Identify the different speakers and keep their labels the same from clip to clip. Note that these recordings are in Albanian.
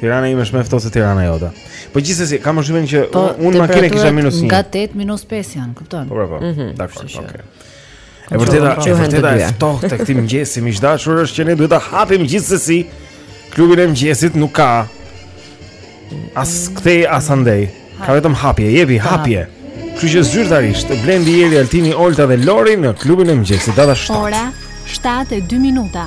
Speaker 1: Tirana ime është më ftohtë se Tirana jote. Po gjithsesi, kam përshtypjen që
Speaker 2: po,
Speaker 1: unë makinë kisha minus 1.
Speaker 2: Nga 8 minus 5 janë, kupton?
Speaker 1: Po, po, po.
Speaker 3: Mhm.
Speaker 1: Dakor, okay. E vërteta, e vërteta e ftohtë e këtij mëngjesi, miq dashur, është që ne duhet ta hapim gjithsesi klubin e mëngjesit nuk ka as këtej as andej. Ka vetëm hapje, jepi hapje. Kështu që zyrtarisht Blendi, Jeri, Altini, Olta dhe Lori në klubin e mëngjesit. Data 7.
Speaker 4: Ora 7:02 minuta.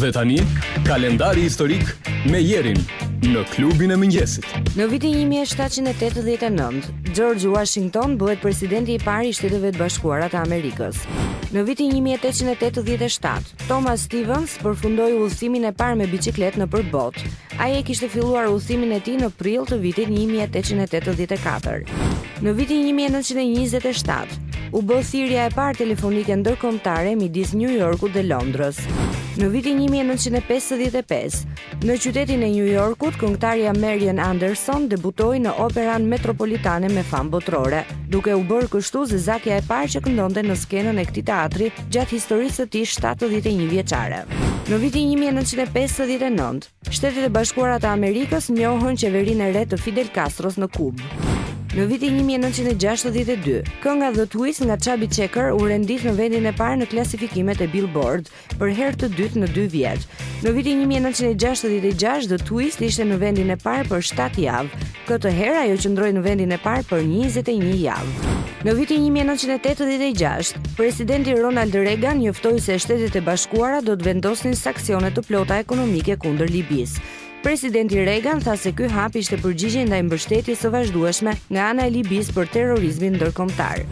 Speaker 5: Dhe
Speaker 6: tani, kalendari historik me Jerin në klubin e mëngjesit.
Speaker 3: Në vitin 1789, George Washington bëhet presidenti i parë i Shteteve të Bashkuara të Amerikës. Në vitin 1887, Thomas Stevens përfundoi udhëtimin e parë me biçikletë nëpër botë. Ai e kishte filluar udhëtimin e tij në prill të vitit 1884. Në vitin 1927 u bë thirrja e parë telefonike ndërkombëtare midis New Yorkut dhe Londrës. Në vitin 1955, në qytetin e New Yorkut, këngëtarja Marian Anderson debutoi në Operan Metropolitane me famë botërore, duke u bërë kështu zezakja e parë që këndonte në skenën e këtij teatri gjatë historisë së tij 71 vjeçare. Në vitin 1959, Shtetet e Bashkuara të Amerikës njohën qeverinë e re të Fidel Castros në Kubë. Në vitin 1962, kënga The Twist nga Chubby Checker u rendit në vendin e parë në klasifikimet e Billboard për herë të dytë në 2 vjet. Në vitin 1966, The Twist ishte në vendin e parë për 7 javë Këtë herë ajo qëndroi në vendin e parë për 21 javë. Në vitin 1986, presidenti Ronald Reagan njoftoi se Shtetet e Bashkuara do të vendosnin sanksione të plota ekonomike kundër Libisë. Presidenti Reagan tha se ky hap ishte përgjigje ndaj mbështetjes së vazhdueshme nga ana e Libisë për terrorizmin ndërkombëtar.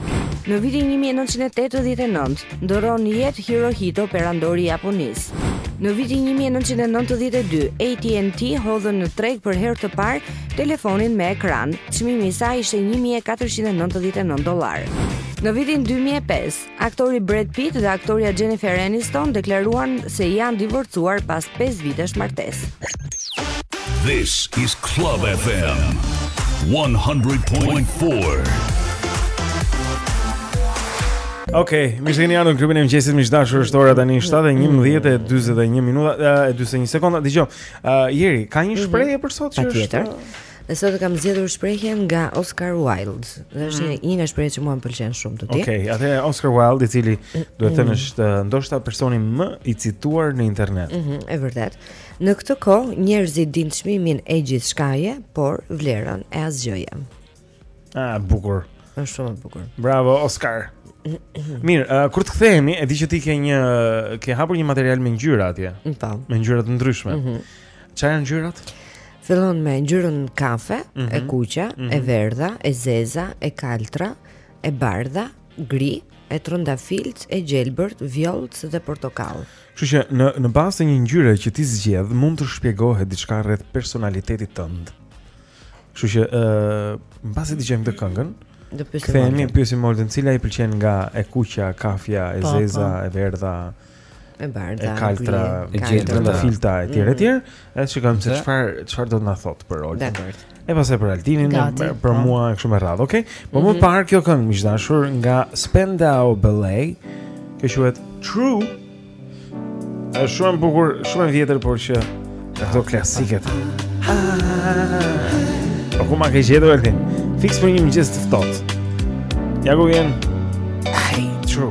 Speaker 3: Në vitin 1989, Ndërron jetë Hirohito, perandori i Japonisë. Në vitin 1992, AT&T hodhën në treg për herë të parë telefonin me ekran. Çmimi i saj ishte 1499 dollarë. Në vitin 2005, aktori Brad Pitt dhe aktorja Jennifer Aniston deklaruan se janë divorcuar pas 5 vitesh martesë.
Speaker 7: This is Club FM 100.4.
Speaker 1: Okej, mirë se keni ardhur në klubin e mëngjesit miq të dashur është ora tani 7:11 minuta e 41 sekonda. Dëgjoj. Uh, Jeri, ka një mhm. shprehje për sot që është?
Speaker 3: Patjetër. Dhe sot e kam zgjedhur shprehjen nga Oscar Wilde. Dhe është mhm. një nga shprehjet që mua më pëlqen shumë të di.
Speaker 8: Okej, okay, atë Oscar Wilde i cili duhet thënë mhm. është ndoshta personi më i cituar në internet.
Speaker 3: Mhm, e vërtetë. Në këtë kohë njerëzit dinë çmimin e gjithçkaje, por vlerën e asgjëje.
Speaker 8: Ah, bukur.
Speaker 3: Është shumë e bukur.
Speaker 8: Bravo Oscar. Mirë, uh, kur të kthehemi, e di që ti ke një ke hapur një material me ngjyra atje.
Speaker 3: Po.
Speaker 8: Me ngjyra të ndryshme. Mhm. Mm Çfarë ngjyrash?
Speaker 3: Fillon me ngjyrën kafe, mm -hmm. e
Speaker 8: mhm.
Speaker 3: kuqe, mm -hmm. e mhm. verdha, e zeza, e kaltra, e bardha, gri, e trëndafiltë, e gjelbërt, vjollcë dhe portokall.
Speaker 8: Kështu që në në bazë të një ngjyre që ti zgjedh, mund të shpjegohet diçka rreth personalitetit tënd. Kështu që ë uh, mbasi dëgjojmë këtë këngën,
Speaker 3: do pyesim.
Speaker 8: Kthehemi, pyesim Oltën, cila i pëlqen nga e kuqja, kafja, e
Speaker 2: po,
Speaker 8: zeza, po. e verdha,
Speaker 3: e bardha,
Speaker 8: e kaltra, e
Speaker 3: gjelbra,
Speaker 8: e filta etj mm. etj. E shikojmë se çfarë çfarë do të na thotë për Oltën.
Speaker 3: Dakor.
Speaker 8: E pastaj për Altinin, për, për
Speaker 2: po.
Speaker 8: mua kështu me radhë, okay? Po më mhm. parë kjo këngë miq të dashur nga Spandau Ballet, që quhet True. Është shumë e bukur, shumë e vjetër, por që këto klasiket. Po ku ma ke gjetur Altin? Fiks për një mëngjes të ftohtë. Ja ku vjen. Ai, True.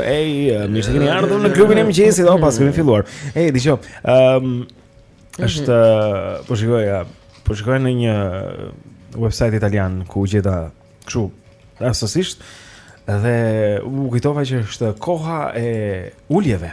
Speaker 1: Ej, mirë se keni ardhur në klubin e mëngjesit, sapo kemi filluar. Ej, dëgjoj. Ëm mhm. është po shikoja, po shikoja në një website italian ku gjeta kështu rastësisht dhe u kujtova që është koha e uljeve.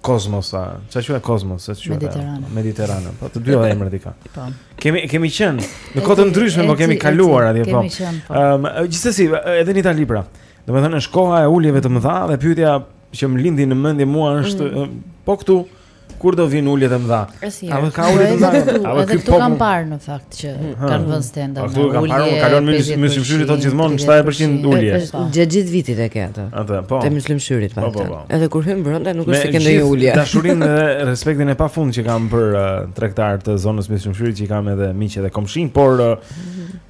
Speaker 2: Kozmos,
Speaker 1: a, ça quhet Kozmos, ça quhet
Speaker 2: Mediterane.
Speaker 1: Mediterane, po të dyja emrat i ka.
Speaker 2: Po.
Speaker 1: Kemi, kemi qenë, në kohë të ndryshme, po kemi kaluar, atje, po.
Speaker 2: Kemi qenë, po.
Speaker 1: Um, gjithsesi, edhe në Itali pra, domethënë, është koha e uljeve të mëdha dhe pyetja që më lindi në mendje mua është,
Speaker 2: mm.
Speaker 1: po këtu, kur do vijnë uljet e mëdha?
Speaker 2: A
Speaker 1: do ka ulje të mëdha?
Speaker 2: A
Speaker 1: do
Speaker 2: këtu po
Speaker 1: kam
Speaker 2: parë në fakt. që kanë vënë stenda me
Speaker 1: ulje. Po kam parë, kalon te
Speaker 2: Myslym
Speaker 1: Shyri ato gjithmonë 70% ulje.
Speaker 9: Gjatë gjithë vitit e ke atë.
Speaker 1: Atë po.
Speaker 9: Te Myslym
Speaker 1: Shyri po,
Speaker 9: po,
Speaker 1: po.
Speaker 9: Edhe kur hyn brenda nuk është se ke ndonjë ulje.
Speaker 1: Dashurinë dhe respektin e pafund që kam për uh, tregtarët e zonës Myslym Shyrit që i kam edhe miq edhe komshinj, por uh,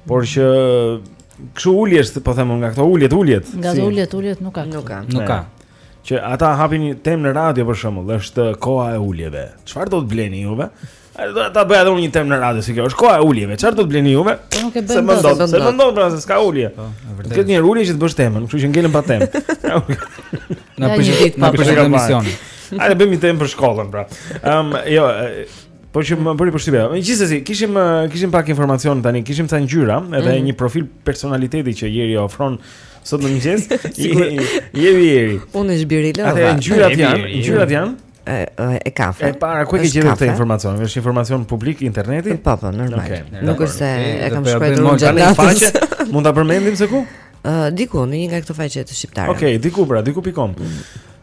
Speaker 1: por që kshu uljesh po them nga këto uljet uljet.
Speaker 2: Nga kto uljet uljet nuk ka.
Speaker 3: Nuk ka.
Speaker 6: Nuk ka.
Speaker 1: Që ata hapin një temë në radio për shembull, është koha e uljeve. Çfarë do të bleni juve? Do ta bëja edhe unë një temë në radio si kjo. Është koha e uljeve. Çfarë do të bleni juve?
Speaker 2: Nuk e
Speaker 1: bëj.
Speaker 2: Se
Speaker 1: mendon, se mendon pra se s'ka ulje.
Speaker 6: Po, vërtet.
Speaker 1: S'ke një ulje që të bësh temën, kështu që ngelëm pa temë.
Speaker 6: Na
Speaker 2: bëj ditë pa
Speaker 1: për
Speaker 6: këtë mision.
Speaker 1: Hajde bëjmë një temë për shkollën pra. Ëm, jo, Po që më bëri përshtypje. Megjithëse kishim kishim pak informacion tani, kishim ca ngjyra, edhe
Speaker 3: mm.
Speaker 1: një profil personaliteti që Jeri ofron Sot në mëngjes i je vjeri.
Speaker 3: Unë është biri lova.
Speaker 1: Atë ngjyrat janë, ngjyrat janë
Speaker 3: e e kafe.
Speaker 1: E para ku e ke gjetur këtë informacion? Është informacion publik interneti?
Speaker 3: Po, po, normal.
Speaker 1: Okay,
Speaker 3: Nuk është se e kam shkruar unë gjatë natës.
Speaker 1: Mund ta përmendim se ku?
Speaker 3: Ë, uh, diku në një nga këto faqe të shqiptarëve.
Speaker 1: Okej, okay, diku pra, diku.com.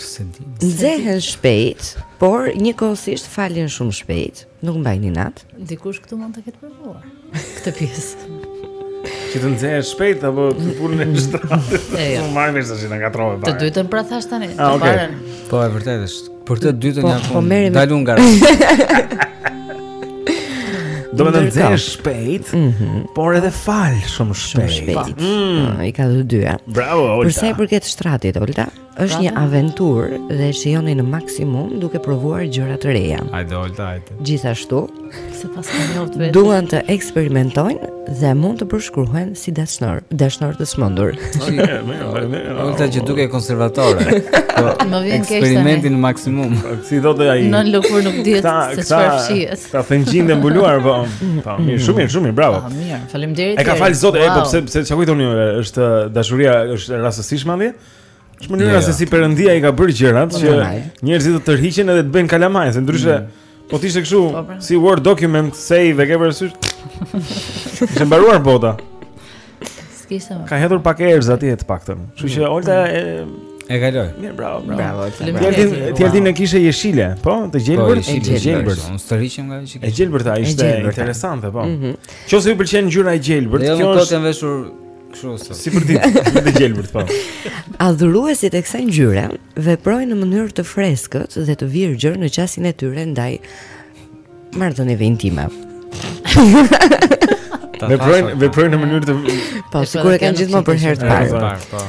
Speaker 3: Nxehen shpejt, por njëkohësisht falin shumë shpejt, nuk mbajnë inat.
Speaker 2: Dikush këtu mund të ketë provuar këtë pjesë.
Speaker 1: Që të nxehen shpejt apo te puna
Speaker 2: në shtrat.
Speaker 1: Nuk marrim se si na gatrove
Speaker 2: pa.
Speaker 1: Të
Speaker 2: dytën pra thashë tani,
Speaker 1: ah,
Speaker 2: të parën.
Speaker 6: Po e vërtetë është. Për të dytën
Speaker 3: po,
Speaker 6: ja
Speaker 3: po, po,
Speaker 6: dalun gara.
Speaker 1: Domethënë nxehem
Speaker 3: shpejt
Speaker 1: mm -hmm. Por edhe fal shumë shpejt, shumë
Speaker 3: shpejt. Po. Mm. Ah, I ka të dyja
Speaker 1: Bravo, Olta
Speaker 3: Përsa i përket shtratit, Olta është një aventurë dhe shijoni në maksimum duke provuar gjëra të reja.
Speaker 6: Hajde Olta, hajde.
Speaker 3: Gjithashtu,
Speaker 2: sipas të njëjtë vetë,
Speaker 3: duan të eksperimentojnë dhe mund të përshkruhen si dashnorë, dashnorë të
Speaker 1: çmendur.
Speaker 6: Olta që duket konservatore. Po,
Speaker 2: më vjen keq
Speaker 6: eksperimentin në maksimum.
Speaker 1: Po, si thotë ai?
Speaker 2: Nën lëkurë nuk dihet se çfarë fshihet.
Speaker 1: Thëngjill i mbuluar po. Po, mirë, shumë mirë, shumë mirë, bravo.
Speaker 2: Po, mirë, faleminderit.
Speaker 1: E ka fal Zoti, po pse pse çka kujtoni ju është dashuria është rastësishme atje? Është mënyra
Speaker 6: jo,
Speaker 1: se jo. si Perëndia i ka bërë gjërat që njerëzit të tërhiqen edhe të bëjnë kalamaj, se ndryshe mm. po të ishte kështu
Speaker 2: po, pra.
Speaker 1: si Word document save e ke parasysh. Ishte mbaruar bota.
Speaker 2: S'kishte më.
Speaker 1: Ka hedhur pak erëz atje të paktën. Kështu që mm. Olta e
Speaker 6: e kaloi.
Speaker 1: Mirë, bravo, bravo.
Speaker 3: Bravo,
Speaker 2: faleminderit.
Speaker 1: Ti Altin e kishe jeshile, po? Të
Speaker 6: po,
Speaker 1: gjelbërt, të gjelbërt.
Speaker 6: Unë tërhiqem nga që.
Speaker 1: E gjelbërta ishte interesante, po.
Speaker 3: Mhm.
Speaker 1: Në qoftë se ju pëlqen ngjyra e gjelbërt,
Speaker 6: jo,
Speaker 1: kjo është.
Speaker 6: Unë kam veshur Kështu është.
Speaker 1: Si për ditë, me të gjelbër të pamë.
Speaker 3: Adhuruesit e kësaj ngjyre veprojnë në mënyrë të freskët dhe të virgjër në qasjen e tyre ndaj marrëdhënieve intime.
Speaker 1: Veprojnë veprojnë në mënyrë të
Speaker 3: Po, sikur e kanë gjithmonë për herë të parë.
Speaker 1: Po,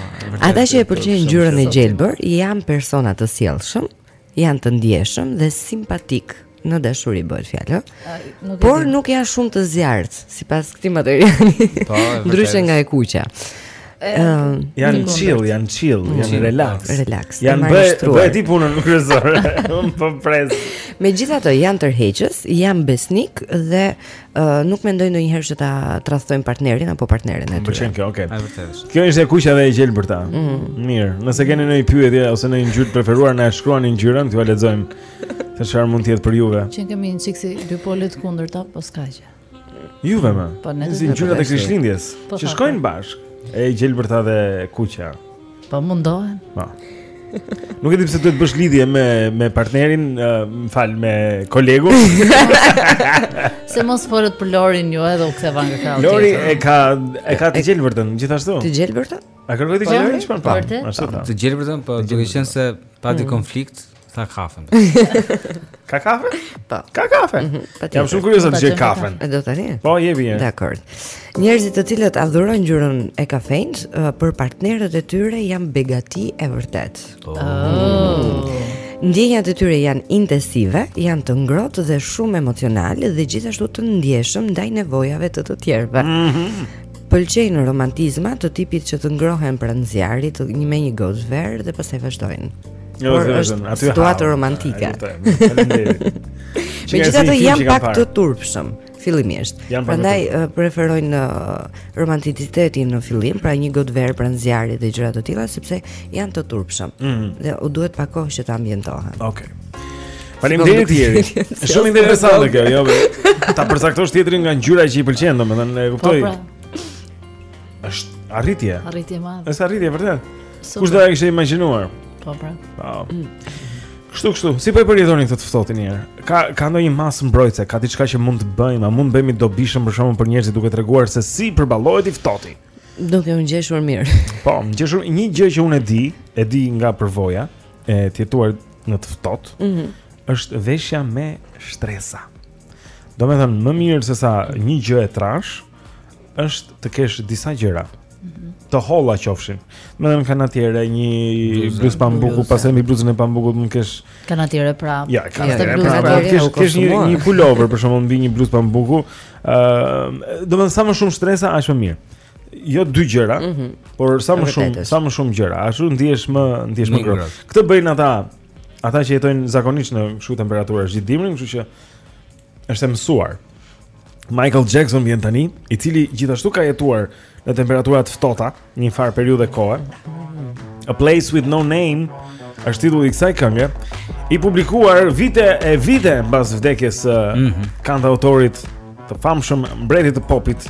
Speaker 3: Ata që e pëlqejnë ngjyrën e gjelbër janë persona të sjellshëm, janë të ndjeshëm dhe simpatikë në dashuri bëhet fjalë. Por nuk janë shumë të zjarrtë sipas këtij materiali.
Speaker 6: Po,
Speaker 3: ndryshe nga e kuqja. Ëm
Speaker 1: janë chill, janë chill, janë relax.
Speaker 3: Relax.
Speaker 1: Janë bëj bëj ti punën kryesore. Unë po pres.
Speaker 3: Megjithatë janë tërheqës, janë besnikë dhe Uh, nuk mendojnë ndonjëherë që ta tradhtojnë partnerin apo partneren e
Speaker 1: tyre. Pëlqen kjo, okay.
Speaker 6: Është vërtet.
Speaker 1: Kjo ishte e kuqja dhe e gjelbërta. Mm -hmm. Mirë, nëse keni ndonjë pyetje ose ndonjë ngjyrë të preferuar, na e shkruani ngjyrën, t'jua lexojmë. Se çfarë mund të jetë për juve?
Speaker 2: Që kemi një çik si dy pole të kundërta, po s'ka gjë.
Speaker 1: Juve më.
Speaker 2: Po ne.
Speaker 1: Si ngjyrat e Krishtlindjes,
Speaker 2: po,
Speaker 1: që shkojnë bashkë, e gjelbërta dhe e kuqja.
Speaker 2: Po mundohen.
Speaker 1: Po. Nuk e di pse duhet të bësh lidhje me me partnerin, më fal, me kolegun.
Speaker 2: Se mos folët për Lorin ju edhe u ktheva nga krahu.
Speaker 1: Lori e ka e ka të gjelbërtën gjithashtu.
Speaker 3: Të gjelbërtën?
Speaker 1: A kërkoi të gjelbërtën? Po, po.
Speaker 6: Të gjelbërtën, po duke qenë se pati mhm. konflikt, Tha kafen.
Speaker 1: Ka kafe?
Speaker 3: Po.
Speaker 1: Ka kafe.
Speaker 3: Mm -hmm,
Speaker 1: Jam shumë kurioz të gjej kafen.
Speaker 3: E do tani?
Speaker 1: Po, je vjen.
Speaker 3: Dakor. Njerëzit të cilët adhurojnë ngjyrën e kafenjtë uh, për partnerët e tyre janë begati e vërtetë.
Speaker 2: Oh. oh.
Speaker 3: Ndjenjat e tyre janë intensive, janë të ngrohtë dhe shumë emocionale dhe gjithashtu të ndjeshëm ndaj nevojave të të tjerëve. Mm -hmm pëlqejnë romantizma të tipit që të ngrohen pranë zjarrit me një gotë verë dhe pastaj vazhdojnë.
Speaker 1: Jo,
Speaker 3: por është situatë romantike.
Speaker 1: Faleminderit.
Speaker 3: Megjithatë janë pak të turpshëm fillimisht. Prandaj preferojnë uh, romanticitetin në fillim, pra një gotë verë pranë zjarrit dhe gjëra të tilla sepse janë të turpshëm.
Speaker 1: Mm -hmm.
Speaker 3: Dhe u duhet pak kohë që të ambientohen.
Speaker 1: Okej. Okay. Faleminderit Jeri. Shumë interesante kjo, jo. Ta përcaktosh tjetrin nga ngjyra që i pëlqen, domethënë e kuptoj.
Speaker 2: Po, pra.
Speaker 1: Është arritje.
Speaker 2: Arritje e madhe.
Speaker 1: Është arritje vërtet.
Speaker 10: Kush do ta kishte imagjinuar?
Speaker 2: Po pra.
Speaker 10: Po. Kështu kështu, si po e përjetoni këtë të ftohtin e? Ka ka ndonjë masë mbrojtëse, ka diçka që mund të bëjmë, a mund të bëhemi të dobishëm për shembull për njerëzit duke treguar se si përballohet i ftohti?
Speaker 3: Duke u ngjeshur mirë.
Speaker 10: Po, ngjeshur një gjë që unë e di, e di nga përvoja e të jetuar në të ftohtë.
Speaker 3: Ëh.
Speaker 10: Mm është veshja me shtresa. Domethënë më mirë se sa një gjë e trashë, është të kesh disa gjëra. Mhm. Të holla qofshin. Domethënë kanotiere një
Speaker 2: bluzë
Speaker 10: pambuku, pastaj mbi bluzën e pambukut mund të
Speaker 2: kesh kanotiere pra.
Speaker 10: Ja,
Speaker 2: kanotiere
Speaker 10: pra.
Speaker 2: Pra,
Speaker 10: kesh kesh një një pullover për shembull mbi një bluzë pambuku. Ëh, uh, domethënë sa më shumë shtresa aq më mirë. Jo dy gjëra, mm -hmm. por sa më shumë, sa më shumë gjëra. Ashtu ndihesh më, ndihesh më ngrohtë. Këtë bëjnë ata, ata që jetojnë zakonisht në kështu temperatura gjithë dimrin, kështu që është e mësuar. Michael Jackson vjen tani, i cili gjithashtu ka jetuar në temperatura të ftohta një farë periudhe kohe. A Place With No Name është titulli i kësaj kënge, i publikuar vite e vite mbas vdekjes së
Speaker 11: mm -hmm.
Speaker 10: kantautorit të famshëm mbretit të popit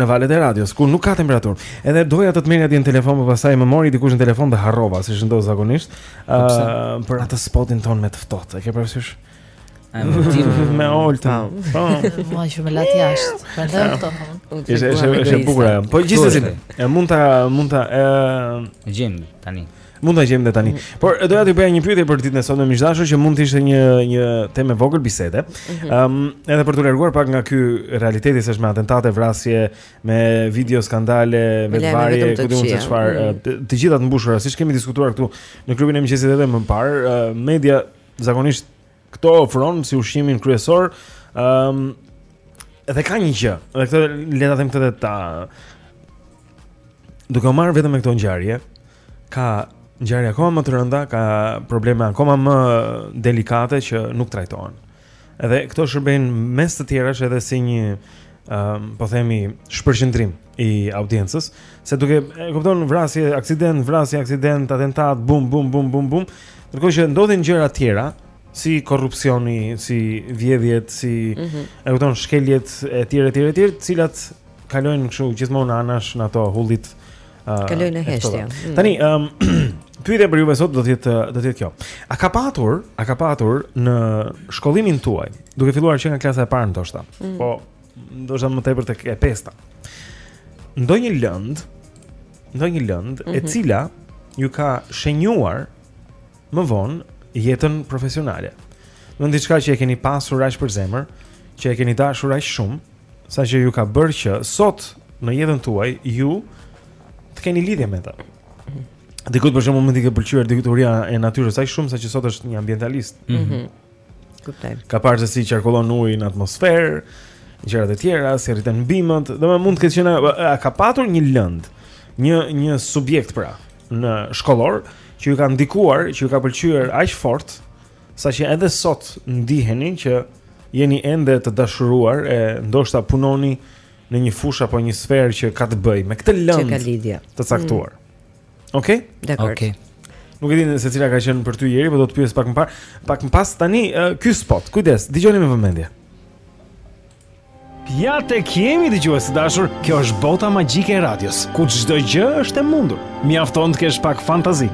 Speaker 1: Në valët e radios, ku nuk ka temperaturë. Edhe doja të të merrja dje në telefon, por pastaj më mori dikush në telefon dhe harrova, siç ndodh zakonisht, po uh, për atë spotin tonë me të ftohtë. E ke parasysh? Me Oltën. Po.
Speaker 2: Më më latë jashtë. Prandaj këto.
Speaker 1: Është është është bukur. Po gjithsesi, e mund ta mund ta
Speaker 12: gjejmë tani.
Speaker 1: Mund ta gjejmë dhe tani. Mm. Por doja të bëja një pyetje për ditën e sotme miq të dashur që mund të ishte një një temë e vogël bisede. Ëm mhm. um, edhe për të larguar pak nga ky realiteti siç është me atentate, vrasje, me video skandale,
Speaker 3: me varje,
Speaker 1: ku di unë
Speaker 3: se
Speaker 1: çfarë,
Speaker 3: mm.
Speaker 1: të, të gjitha të mbushura, siç kemi diskutuar këtu në klubin e mëngjesit edhe më parë, uh, media zakonisht këto ofron si ushqimin kryesor. Ëm um, edhe ka një gjë, edhe këtë le ta them këtë ta duke u marrë vetëm me këto ngjarje, Ka ngjarje akoma më të rënda, ka probleme akoma më delikate që nuk trajtohen. Edhe këto shërbejnë mes të tjerash edhe si një um, po themi shpërqendrim i audiencës, se duke e kupton vrasje, aksident, vrasje, aksident, atentat, bum bum bum bum bum, ndërkohë që ndodhin gjëra të tjera si korrupsioni, si vjedhjet, si
Speaker 3: mm -hmm.
Speaker 1: e kupton shkeljet e tjera e tjera e tjera, të cilat kalojnë kështu gjithmonë anash në ato hullit
Speaker 3: kalojnë në heshtje. Mm.
Speaker 1: Tani, um, pyetja për juve sot do të jetë do të jetë kjo. A ka patur, a ka patur në shkollimin tuaj, duke filluar që nga klasa e parë ndoshta,
Speaker 3: mm.
Speaker 1: po ndoshta më tepër tek e pesta. Ndonjë lëndë, ndonjë lëndë mm -hmm. e
Speaker 3: mhm.
Speaker 1: cila ju ka shenjuar më vonë jetën profesionale. Një diçka që e keni pasur aq për zemër, që e keni dashur aq shumë, saqë ju ka bërë që sot në jetën tuaj ju të keni lidhje me të. Dikut për shembull mund t'i ketë pëlqyer dituria e natyrës aq shumë saqë sot është një ambientalist.
Speaker 3: Mm -hmm. Kuptoj.
Speaker 1: Ka parë se si qarkullon uji në atmosferë, gjëra të tjera, si rriten bimët, domethënë mund të ketë qenë a ka patur një lëndë, një një subjekt pra në shkollor që ju ka ndikuar, që ju ka pëlqyer aq fort, saqë edhe sot ndiheni që jeni ende të dashuruar e ndoshta punoni në një fushë apo një sferë që ka të bëjë me këtë
Speaker 3: lëndë
Speaker 1: të caktuar. Mm. Okej. Okay?
Speaker 3: Dakor.
Speaker 12: Okej. Okay.
Speaker 1: Nuk e di se cila ka qenë për ty Jeri, por do të pyes pak më parë. Pak më pas tani uh, ky spot. Kujdes, dëgjoni me vëmendje. Ja tek jemi dëgjues të dashur, kjo është bota magjike e radios, ku çdo gjë është e mundur. Mjafton të kesh pak fantazi.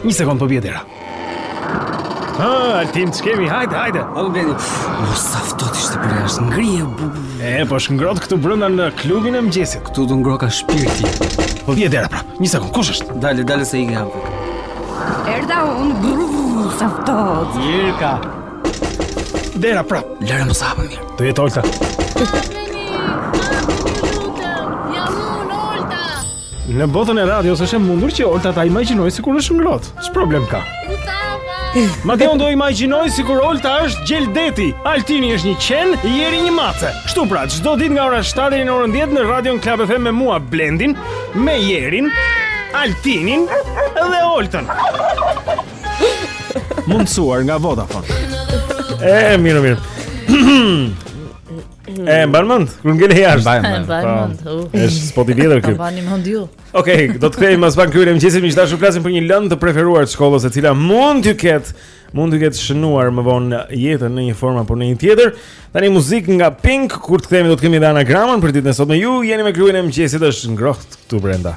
Speaker 1: Një sekond po bie dera. Ha, Altin, ç'kemi, hajde, hajde.
Speaker 12: Hajde, Blendi. O, sa ftohtë ishte për nder, ngriva.
Speaker 1: E, po është ngrohtë këtu brenda në klubin e mëngjesit.
Speaker 12: Këtu të ngroka shpirti.
Speaker 1: Po bie dera prap, një sekund, kush është?
Speaker 12: Dale, dale se jam
Speaker 13: afër. Erdha unë, brrrr, sa ftohtë.
Speaker 1: Jirka. Dera prap.
Speaker 12: Lëre mos e hap më mirë.
Speaker 1: Do jetë Olta. Në botën e radios është e mundur që Olta ta imagjinojë sikur është ngrohtë. Ç'problem ka? Ma dhe unë do imagjinoj sikur Olta është gjel deti Altini është një qen, Jeri një mace Shtu pra, çdo ditë nga ora 7 deri në orën 10 në radion Club FM me mua Blendin me Jerin, Altinin dhe Oltën Mundësuar nga Vodafone E, mirë, mirë E mban mend, kur ngel jashtë.
Speaker 12: Mban
Speaker 2: mend. Mban
Speaker 1: po
Speaker 2: mend. Uh.
Speaker 1: Është spot i
Speaker 2: vjetër
Speaker 1: këtu.
Speaker 2: Mbani mend ju.
Speaker 1: Okej, do të kthehemi pas pak te klubi i mëngjesit, miq të dashur, flasim për një lëndë të preferuar të shkollës, e cila mund t'ju ketë, mund t'ju ketë shënuar më vonë jetën në një formë apo në një tjetër. Tani muzikë nga Pink, kur të kthehemi do të kemi edhe anagramën për ditën e sotme. Ju jeni me klubin e mëngjesit, është ngrohtë këtu brenda.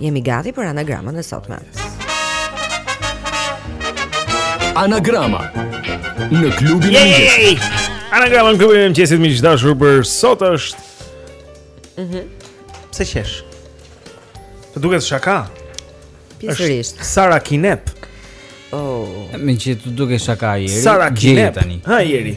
Speaker 3: Jemi gati për anagramën e sotme.
Speaker 6: Anagrama në klubin e mëngjesit.
Speaker 1: Anagrama në klubin e mëngjesit miq të dashur për sot është.
Speaker 3: Mhm.
Speaker 1: Mm Pse qesh? Të duket shaka. Pikërisht. Sara Kinep.
Speaker 3: Oh.
Speaker 11: Meqë të duket shaka Jeri.
Speaker 1: Sara Kinep. Hë Jeri.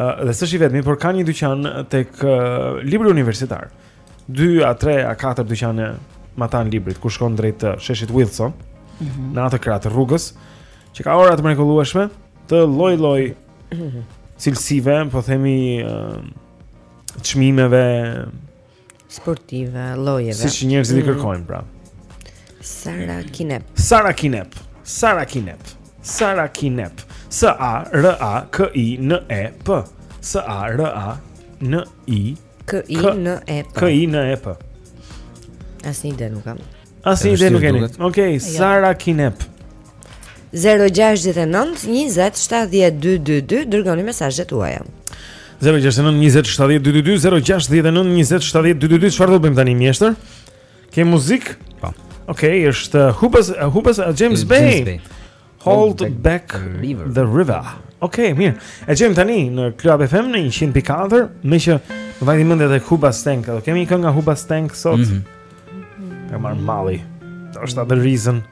Speaker 1: Ë dhe s'është i vetmi, por kanë një dyqan tek uh, Libri Universitar. 2 a 3 a 4 dyqane matanë librit kur shkon drejt uh, sheshit Wilson
Speaker 2: mm -hmm.
Speaker 1: në atë krah të rrugës që ka ora të mrekullueshme të lloj-lloj cilësive, po themi uh, çmimeve,
Speaker 3: sportive, llojeve.
Speaker 1: Siç njerëzit mm.
Speaker 3: i
Speaker 1: kërkojnë pra.
Speaker 3: Sara Kinep.
Speaker 1: Sara Kinep. Sara Kinep. Sara Kinep. S A R A K I N E P. S A R A N I
Speaker 3: K I N E P.
Speaker 1: K I N E P.
Speaker 3: Asnjë ide nuk kam.
Speaker 1: Asnjë ide nuk keni. Okej, okay,
Speaker 3: jo.
Speaker 1: Sara Kinep.
Speaker 3: 0-6-9-20-7-12-22 Dërgoni mesazhet tuaja
Speaker 1: 0-6-9-20-7-12-22 0-6-9-20-7-12-22 Çfarë do bëjmë tani mjeshtër? Ke muzik?
Speaker 11: Po po.
Speaker 1: Okej, okay, është uh, Hubas, uh, Hubas uh, James,
Speaker 11: James
Speaker 1: Bay, James
Speaker 11: Bay.
Speaker 1: Hold back the river. Okej, okay, mirë. E dëgjojmë tani në Club FM në 100.4, meqë më vajti mendja edhe Hoobastank, do kemi një këngë nga Hoobastank sot?
Speaker 11: Mm -hmm.
Speaker 1: Më ka marrë malli, do jetë The Reason,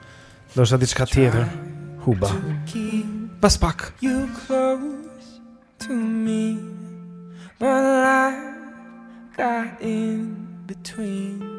Speaker 1: do jetë diçka tjetër, Huba. Pas pak.
Speaker 14: You close to me, but I got in between.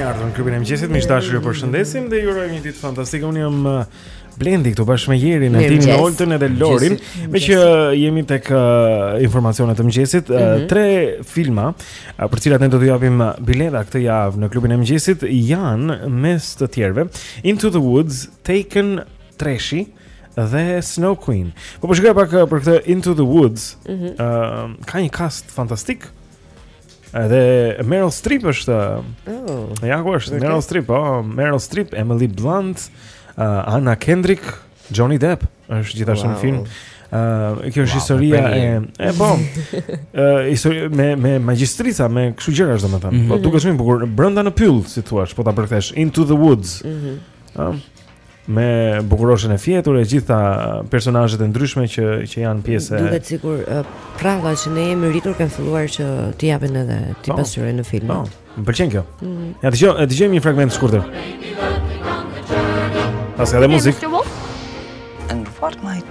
Speaker 14: Mirë erdhët në klubin e
Speaker 1: mëngjesit, miq të dashur ju përshëndesim dhe ju urojmë një ditë fantastike Unë jam uh, Blendi këtu bashkë me Jerin,
Speaker 3: Antin,
Speaker 1: Oltën edhe Lorin Meqë jemi tek uh, informacionet e mëngjesit mm
Speaker 3: -hmm.
Speaker 1: Tre filma uh, për të cilat ne do të japim uh, bileta këtë javë në klubin e mëngjesit Janë mes të tjerëve Into the Woods, Taken Treshi dhe Snow Queen Po po shkoj pak uh, për këtë Into the Woods
Speaker 3: mm -hmm.
Speaker 1: uh, Ka një cast fantastik Edhe Meryl Streep është.
Speaker 3: Oh.
Speaker 1: Ja ku është Meryl Streep, po, Meryl Streep, Emily Blunt, uh, Anna Kendrick, Johnny Depp është gjithashtu në film. Ëh, uh, kjo është
Speaker 11: wow,
Speaker 1: historia e e po. Ëh, uh, me me magjistrica, me kështu gjëra është domethënë.
Speaker 11: Mm -hmm.
Speaker 1: Po mhm. duket shumë bukur brenda në pyll, si i thua, po ta përkthesh Into the Woods.
Speaker 3: Mhm.
Speaker 1: Mm me bukuroshën e fjetur e të gjitha personazhet e ndryshme që që janë pjesë e
Speaker 3: duket sikur përrallat që ne jemi rritur kanë filluar që t'i japin edhe t'i
Speaker 1: po.
Speaker 3: pasqyrojnë në film.
Speaker 1: Po, më pëlqen kjo.
Speaker 3: Mm.
Speaker 1: Ja dëgjoj, dëgjojmë një fragment të shkurtër. Paska edhe muzikë.
Speaker 15: And what might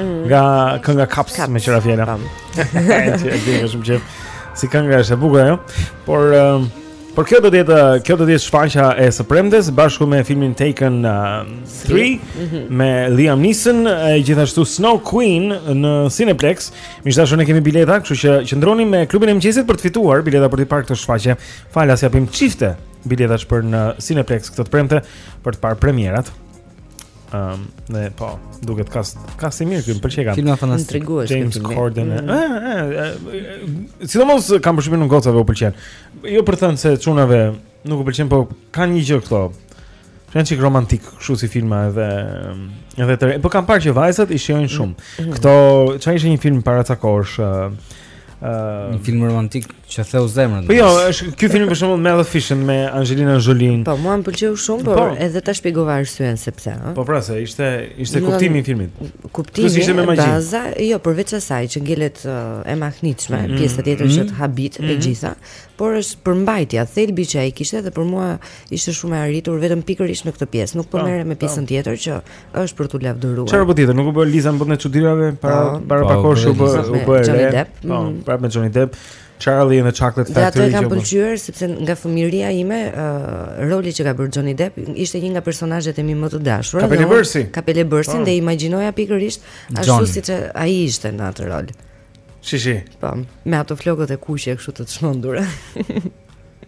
Speaker 1: Nga kënga Kaps me qira fjala po. Që e dhjë shumë qep Si kënga është e bukur ajo Por um, Por kjo do të jetë kjo do të jetë shfaqja e së premtes bashkë me filmin Taken 3 uh,
Speaker 3: mhm.
Speaker 1: me Liam Neeson e gjithashtu Snow Queen në Cineplex. Miq të dashur ne kemi bileta, kështu që qëndroni me klubin e mëngjesit për të fituar bileta për të parë këto shfaqje. Falas japim çifte biletash për në Cineplex këtë të premte për të parë premierat. Ëm, ne po, duket kast kast i mirë këtu, pëlqej kam.
Speaker 11: Filma fantastikë.
Speaker 3: Intrigues ky
Speaker 1: James
Speaker 3: filmi.
Speaker 1: Corden.
Speaker 3: Mm.
Speaker 1: Ëh, ëh, ëh, Sidomos kam përshtypjen gocave u pëlqen. Jo për të thënë se çunave nuk u pëlqen, po kanë një gjë këto. Janë çik romantikë, kështu si filma edhe edhe të re. Po kam parë që vajzat i shijojnë shumë. Këto, çfarë ishte një film para ca kohësh, ë, Uh,
Speaker 11: një film romantik që theu zemrën.
Speaker 1: Po jo, është ky film për shembull Maleficent me Angelina Jolie.
Speaker 3: Po mua më pëlqeu shumë, por
Speaker 1: po.
Speaker 3: edhe ta shpjegova arsyen se pse, ëh.
Speaker 1: Po pra se ishte ishte kuptimi i filmit.
Speaker 3: Kuptimi
Speaker 1: ishte me magji.
Speaker 3: Baza, jo, përveç asaj që ngelet uh, e mahnitshme,
Speaker 1: mm -hmm.
Speaker 3: pjesa tjetër mm -hmm. që
Speaker 1: mhm.
Speaker 3: të habit mm -hmm. e
Speaker 1: mhm.
Speaker 3: gjitha, por është përmbajtja, thelbi që ai kishte dhe për mua ishte shumë e arritur vetëm pikërisht në këtë pjesë. Nuk po,
Speaker 1: po
Speaker 3: merrem me
Speaker 1: po.
Speaker 3: pjesën tjetër që Është për t'u lavdëruar.
Speaker 1: Çfarë po tjetër? Nuk u bë Liza në botën e çudirave para
Speaker 3: po.
Speaker 1: para
Speaker 11: po,
Speaker 1: pak kohësh u bë u bë
Speaker 3: Johnny Depp.
Speaker 1: Po,
Speaker 3: mm.
Speaker 1: prapë me Johnny Depp. Charlie and the Chocolate
Speaker 3: Factory. Dhe
Speaker 1: atë
Speaker 3: e kam pëlqyer sepse nga fëmijëria ime, uh, roli që ka bërë Johnny Depp ishte një nga personazhet e mi më të dashur. Kapelebërësi.
Speaker 1: Kapelebërësi
Speaker 3: dhe e imagjinoja pikërisht ashtu siç ai ishte në atë rol.
Speaker 1: Si si.
Speaker 3: Po, me ato flokët e kuqe kështu të çmendura.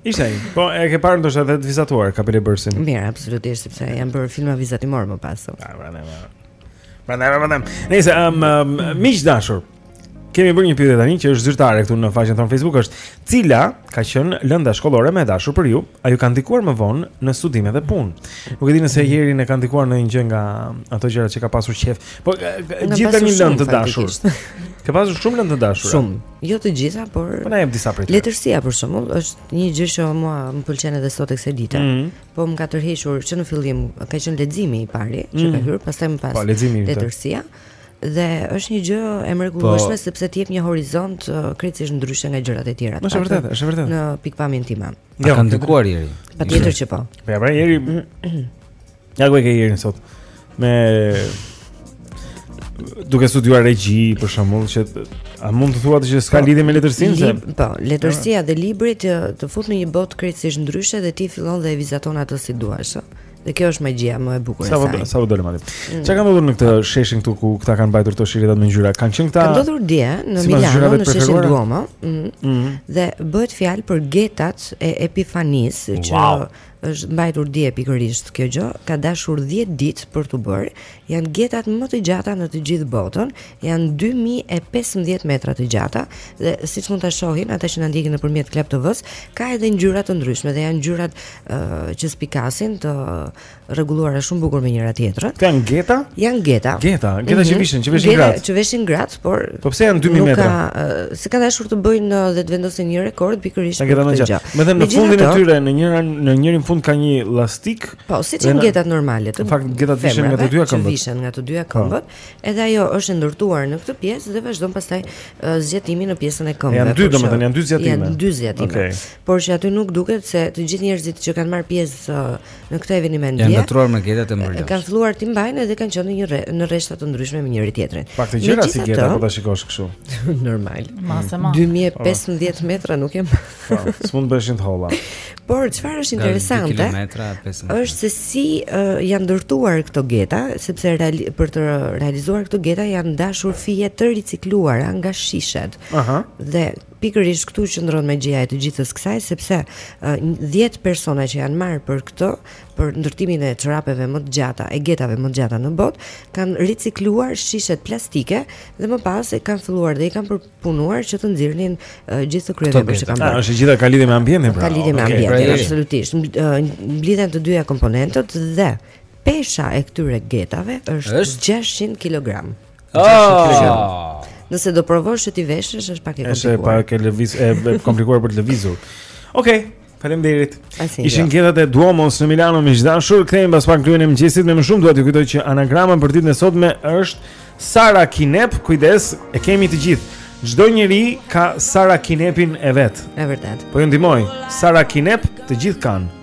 Speaker 1: Ishte ai. Po e ke parë ndoshta edhe të vizatuar Kapelebërësin.
Speaker 3: Mirë, absolutisht sepse janë bërë filma vizatimorë më pas.
Speaker 1: Po, prandaj. Prandaj, prandaj. Nëse um, um miq të dashur, kemi bërë një pyetje tani që është zyrtare këtu në faqen tonë Facebook është cila ka qenë lënda shkollore më e dashur për ju? A ju ka ndikuar më vonë në studime dhe punë? Nuk e di nëse Jerin e ka ndikuar ndonjë gjë nga ato gjëra që ka pasur qejf. Po gjithë
Speaker 3: kanë
Speaker 1: një lëndë të dashur. Ka pasur shumë lëndë të dashura.
Speaker 3: Shumë. Jo të gjitha, por
Speaker 1: Po na jep disa prej tyre.
Speaker 3: Letërsia për shembull është një gjë që mua më pëlqen edhe sot e kësaj dite.
Speaker 1: Mm -hmm.
Speaker 3: Po më ka tërhequr që në fillim ka qenë leximi i parë që mm
Speaker 1: -hmm.
Speaker 3: ka hyrë, pastaj më pas
Speaker 1: po,
Speaker 3: letërsia. Dhe është një gjë e mrekullueshme
Speaker 11: po,
Speaker 3: sepse të jep një horizont uh, krejtësisht ndryshe nga gjërat e tjera.
Speaker 1: Është vërtet, është vërtet.
Speaker 3: Në pikëpamjen time.
Speaker 11: Ja, jo, ka ndikuar Jeri.
Speaker 3: Patjetër që po.
Speaker 1: Po ja, pra Jeri Ja ku e ke Jerin sot Me duke studiuar regji për shembull që a mund të thuash që s'ka
Speaker 3: po,
Speaker 1: lidhje me letërsinë se
Speaker 3: po letërsia dhe libri të të fut në një botë krejtësisht ndryshe dhe ti fillon dhe e vizaton atë si duash dhe kjo është magjia më e bukur e saj
Speaker 1: sa sa u dolëm aty
Speaker 3: mm.
Speaker 1: çka kanë ndodhur në këtë sheshin këtu ku këta kanë mbajtur këto shirita me ngjyra kanë qenë këta
Speaker 3: kanë ndodhur dje në Milano në sheshin Duomo mm.
Speaker 1: mm.
Speaker 3: dhe bëhet fjalë për getat e Epifanisë që është mbajtur dje pikërisht kjo gjë, ka dashur 10 ditë për t'u bërë, janë getat më të gjata në të gjithë botën, janë 2015 metra të gjata dhe siç mund ta shohin ata që na ndjekin nëpërmjet Club TV-s, ka edhe ngjyra të ndryshme dhe janë ngjyrat uh, që spikasin të rregulluara shumë bukur me
Speaker 1: njëra-tjetrën. Janë geta?
Speaker 3: Janë geta.
Speaker 1: Geta, geta mm -hmm. që
Speaker 3: mhm.
Speaker 1: vishin, që veshin gratë.
Speaker 3: Që veshin gratë, Por
Speaker 1: Po pse janë 2000 metra?
Speaker 3: Nuk ka, se kanë dashur të bëjnë dhe të vendosin një rekord pikërisht
Speaker 1: për
Speaker 3: këtë gjë.
Speaker 1: Me thënë në fundin e tyre në një në njërin
Speaker 16: fund ka një llastik.
Speaker 3: Po, siç janë getat normale.
Speaker 16: Në fakt getat vishen nga të dyja këmbët.
Speaker 3: Vishen nga të dyja
Speaker 16: po.
Speaker 3: këmbët. Edhe ajo është e ndërtuar në këtë pjesë dhe vazhdon pastaj zgjatimin në pjesën e këmbëve.
Speaker 16: Janë dy, domethënë janë dy zgjatime.
Speaker 3: Janë dy zgjatime. Por që aty nuk duket se të gjithë njerëzit që kanë marrë pjesë në këtë eveniment dje.
Speaker 11: Janë ndërtuar marketet e Mërlësh.
Speaker 3: Kanë filluar t'i mbajnë dhe kanë qenë në në rreshta të ndryshme me njëri-tjetrin.
Speaker 16: Pak të gjera si geta po ta shikosh kështu.
Speaker 3: Normal.
Speaker 2: Masë ma.
Speaker 3: 2015 metra nuk janë.
Speaker 16: Po, s'mund të bëheshin të holla.
Speaker 3: Por çfarë është interesante?
Speaker 11: Kilometra 15.
Speaker 3: Është se si uh, janë ndërtuar këto geta, sepse reali, për të realizuar këto geta janë dashur fije të ricikluara nga shishet.
Speaker 16: Aha.
Speaker 3: Dhe Pikërisht këtu qëndron magjia e të gjithës kësaj, sepse dhjetë uh, persona që janë marrë për këtë, për ndërtimin e çorapeve më të gjata, e getave më të gjata në botë, kanë ricikluar shishet plastike dhe më pas i kanë filluar dhe i kanë përpunuar që të nxirrnin uh, gjithë kryerjet që kanë bërë.
Speaker 16: Është e gjitha ka lidhje me ambientin pra.
Speaker 3: Ka lidhje me ambientin,
Speaker 16: okay, pra,
Speaker 3: absolutisht. Uh, mblidhen të dyja komponentët dhe pesha e këtyre getave është,
Speaker 11: është?
Speaker 3: 600 kg.
Speaker 11: Oh!
Speaker 3: Nëse do provosh që ti veshësh është pak e komplikuar.
Speaker 16: Është pak e lëviz e komplikuar për të lëvizur. Okej, okay,
Speaker 3: faleminderit.
Speaker 16: Ishin gjethat e Duomos në Milano miq të dashur, kthehemi pas pak në klubin e mëngjesit me më shumë dua t'ju kujtoj që anagrama për ditën e sotme është Sara Kinep, kujdes, e kemi të gjithë. Çdo njeri ka Sara Kinepin e vet.
Speaker 3: Është vërtet.
Speaker 16: Po ju ndihmoj, Sara Kinep të gjithë kanë.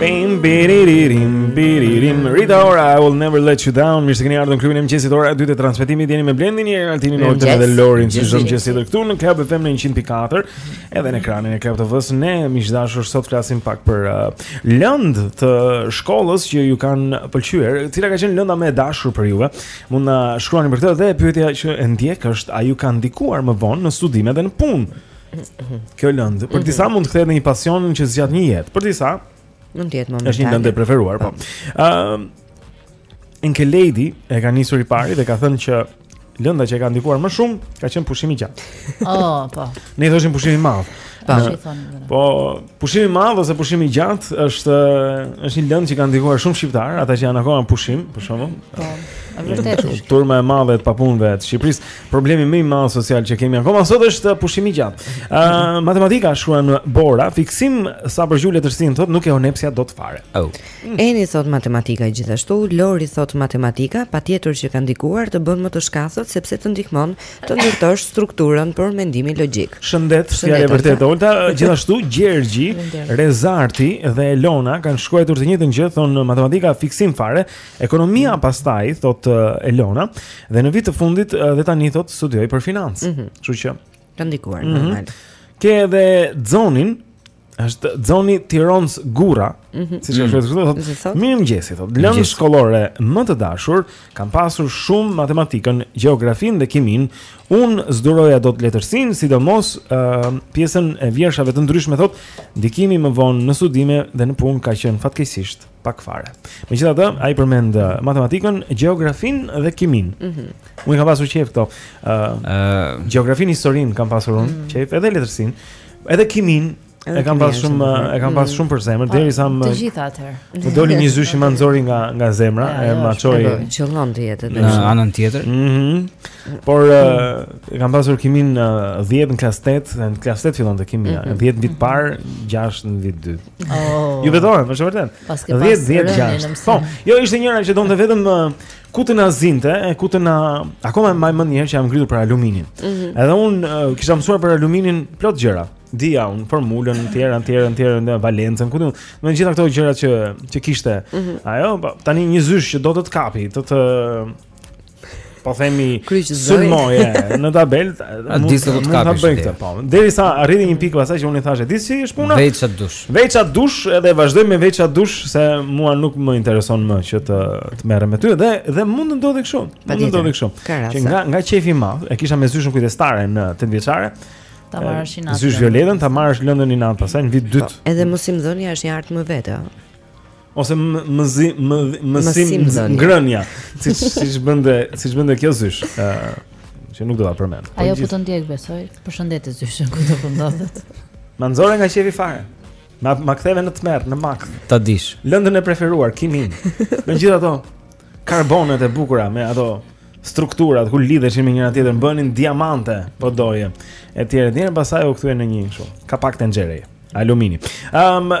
Speaker 1: Bim biririm biririm Rita Ora I will never let you down Mirë se keni ardhur në klubin e mëngjesit ora e dytë e transmetimit jeni me Blendin, Jerin, Altinin, Oltën dhe Lorin si çdo mëngjes tjetër këtu në Club FM në 104 edhe në ekranin e Club TV-s ne miq të dashur sot flasim pak për uh, lëndë të shkollës që ju kanë pëlqyer cila ka qenë lënda më e dashur për juve mund na shkruani për këtë dhe pyetja që e ndjek është a ju ka ndikuar më vonë në studime dhe në punë Kjo lëndë, për mhm. disa mund të kthehet në një pasion që zgjat një jetë. Për disa
Speaker 9: mund të jetë momentale.
Speaker 1: Është një lëndë e preferuar, po. Ëm ehm, Enke Lady e ka nisur i pari dhe ka thënë që lënda që e ka ndikuar më shumë ka qenë pushimi i gjatë.
Speaker 2: Oh, po.
Speaker 1: Ne i thoshim pushimi i madh.
Speaker 2: Po,
Speaker 1: po pushimi i madh ose pushimi i gjatë është është një lëndë që ka ndikuar shumë shqiptarë, ata që janë akoma në pushim, për shembull.
Speaker 2: Po. Vërtet.
Speaker 1: Turma e madhe e papunëve të Shqipërisë. Problemi më i madh social që kemi akoma sot është pushimi i gjatë. Ë uh, matematika shkruan Bora, fiksim sa për gjuhë letërsinë thotë nuk e honepsja dot fare.
Speaker 11: Oh. Mm.
Speaker 9: Eni thot matematika gjithashtu, Lori thot matematika patjetër që ka ndikuar të bën më të shkathët sepse të ndihmon të ndërtosh strukturën për mendimin logjik.
Speaker 1: Shëndet, shumë e vërtet
Speaker 9: Olta,
Speaker 1: gjithashtu Gjergji, Rezarti dhe Elona kanë shkruar të njëjtën gjë, thon matematika fiksim fare, Ekonomia mm. pastaj thot Elona dhe në vit të fundit dhe tani thot studioj për financë.
Speaker 9: Mhm.
Speaker 1: Kështu mm -hmm. që
Speaker 9: ka ndikuar
Speaker 1: mm -hmm.
Speaker 9: normal.
Speaker 1: Ke edhe Zonin, është Zoni Tirons Gurra,
Speaker 9: mm -hmm.
Speaker 1: siç e thotë këtu, thot
Speaker 9: mhm.
Speaker 1: mirëmëngjesi, thot lëndë shkollore më të dashur, kam pasur shumë matematikën, gjeografinë dhe kiminë. Un zduroja dot letërsinë, sidomos uh, pjesën e vjershave të ndryshme thot, ndikimi më vonë në studime dhe në punë ka qenë fatkeqësisht pak fare. Megjithatë, ai përmend uh, matematikën, gjeografin dhe kimin.
Speaker 9: Mhm.
Speaker 1: Mm unë kam pasur qejf këto. Ëh,
Speaker 11: uh,
Speaker 1: uh, gjeografin, historin kam pasur unë,
Speaker 9: mm -hmm.
Speaker 1: qejf edhe letërsin, edhe kimin. E kam pas shumë
Speaker 9: uh,
Speaker 1: e kam pas shumë për zemër
Speaker 2: deri
Speaker 1: sa më
Speaker 2: Të gjitha atë.
Speaker 1: Më doli një zysh e ma nxori nga nga zemra e ma çoi
Speaker 9: qëlloi të jetë
Speaker 11: në anën tjetër.
Speaker 1: Mhm. Por uh, e kam pasur kimin 10 në klasë 8, në klasë 8 fillonte kimia, 10 mhm. vit parë, 6 vit dytë.
Speaker 2: Oh.
Speaker 1: Ju betohem, është vërtet. 10 10
Speaker 2: gjashtë.
Speaker 1: Po, jo ishte njëra që donte vetëm ku të na zinte, ku të na akoma e mbaj mend njëherë që jam ngritur për aluminin.
Speaker 9: Mm -hmm.
Speaker 1: Edhe un uh, kisha mësuar për aluminin plot gjëra. Dija un formulën e tjera, e tjera, e tjera, e valencën, ku do. Do të gjitha këto gjëra që që kishte.
Speaker 9: Mm -hmm.
Speaker 1: Ajo po, tani një zysh që do të të kapi, të të po themi sulmoje në
Speaker 11: tabelë mund të
Speaker 1: mund ta
Speaker 11: bëjë
Speaker 1: këtë po derisa arriti një pikë pasaj që unë i thashë di si është puna
Speaker 11: bëj ça të dush
Speaker 1: bëj ça të dush edhe vazhdoj me bëj ça të dush se mua nuk më intereson më që të të merrem me ty dhe dhe mund të ndodhi kështu mund të ndodhi kështu që nga nga qefi i madh e kisha me zyshën kujdestare në 8 vjeçare
Speaker 2: ta marrësh inat.
Speaker 1: Zysh Violetën ta marrësh lëndën inat, pastaj në vit të dytë.
Speaker 9: Po, edhe mësimdhënia është një art më vete.
Speaker 1: ose më mirë
Speaker 9: mësimngrënia
Speaker 1: si siç bënte siç bënte kjo zysh ë që nuk do ta përmend po
Speaker 2: ajo po të ndjek besoj përshëndetje zyshën kudo të ndodhet
Speaker 1: ma nxore nga qefi fare ma ma ktheve në tmerr në makth
Speaker 11: ta dish
Speaker 1: lëndën e preferuar kiminë me gjithë ato karbonet e bukura me ato strukturat ku lidheshin me njëra tjetrën bënin diamante po doje etj etj pastaj u kthyen në një kështu kapak tenxhereje alumini ëm um,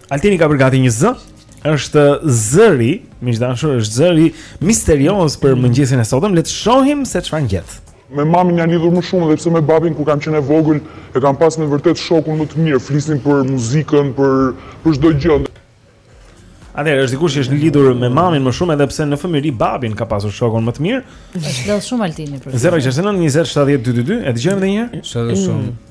Speaker 1: Altini ka përgatit një zë është zëri, miq të dashur, është zëri misterioz për mm. mëngjesin e sotëm. Le të shohim se çfarë ngjet.
Speaker 17: Me mamin jam e lidhur më shumë edhe pse me babin kur kam qenë e vogël e kam pas me vërtet shokun më të mirë, flisnim për muzikën, për për çdo gjë.
Speaker 1: Atëherë është dikush që është lidhur me mamin më shumë edhe pse në fëmijëri babin ka pasur shokun më të mirë.
Speaker 2: Është lidhur shumë Altini për.
Speaker 1: 069 20 70 222, e dëgjojmë edhe një herë?
Speaker 11: Është shumë.
Speaker 1: Mm.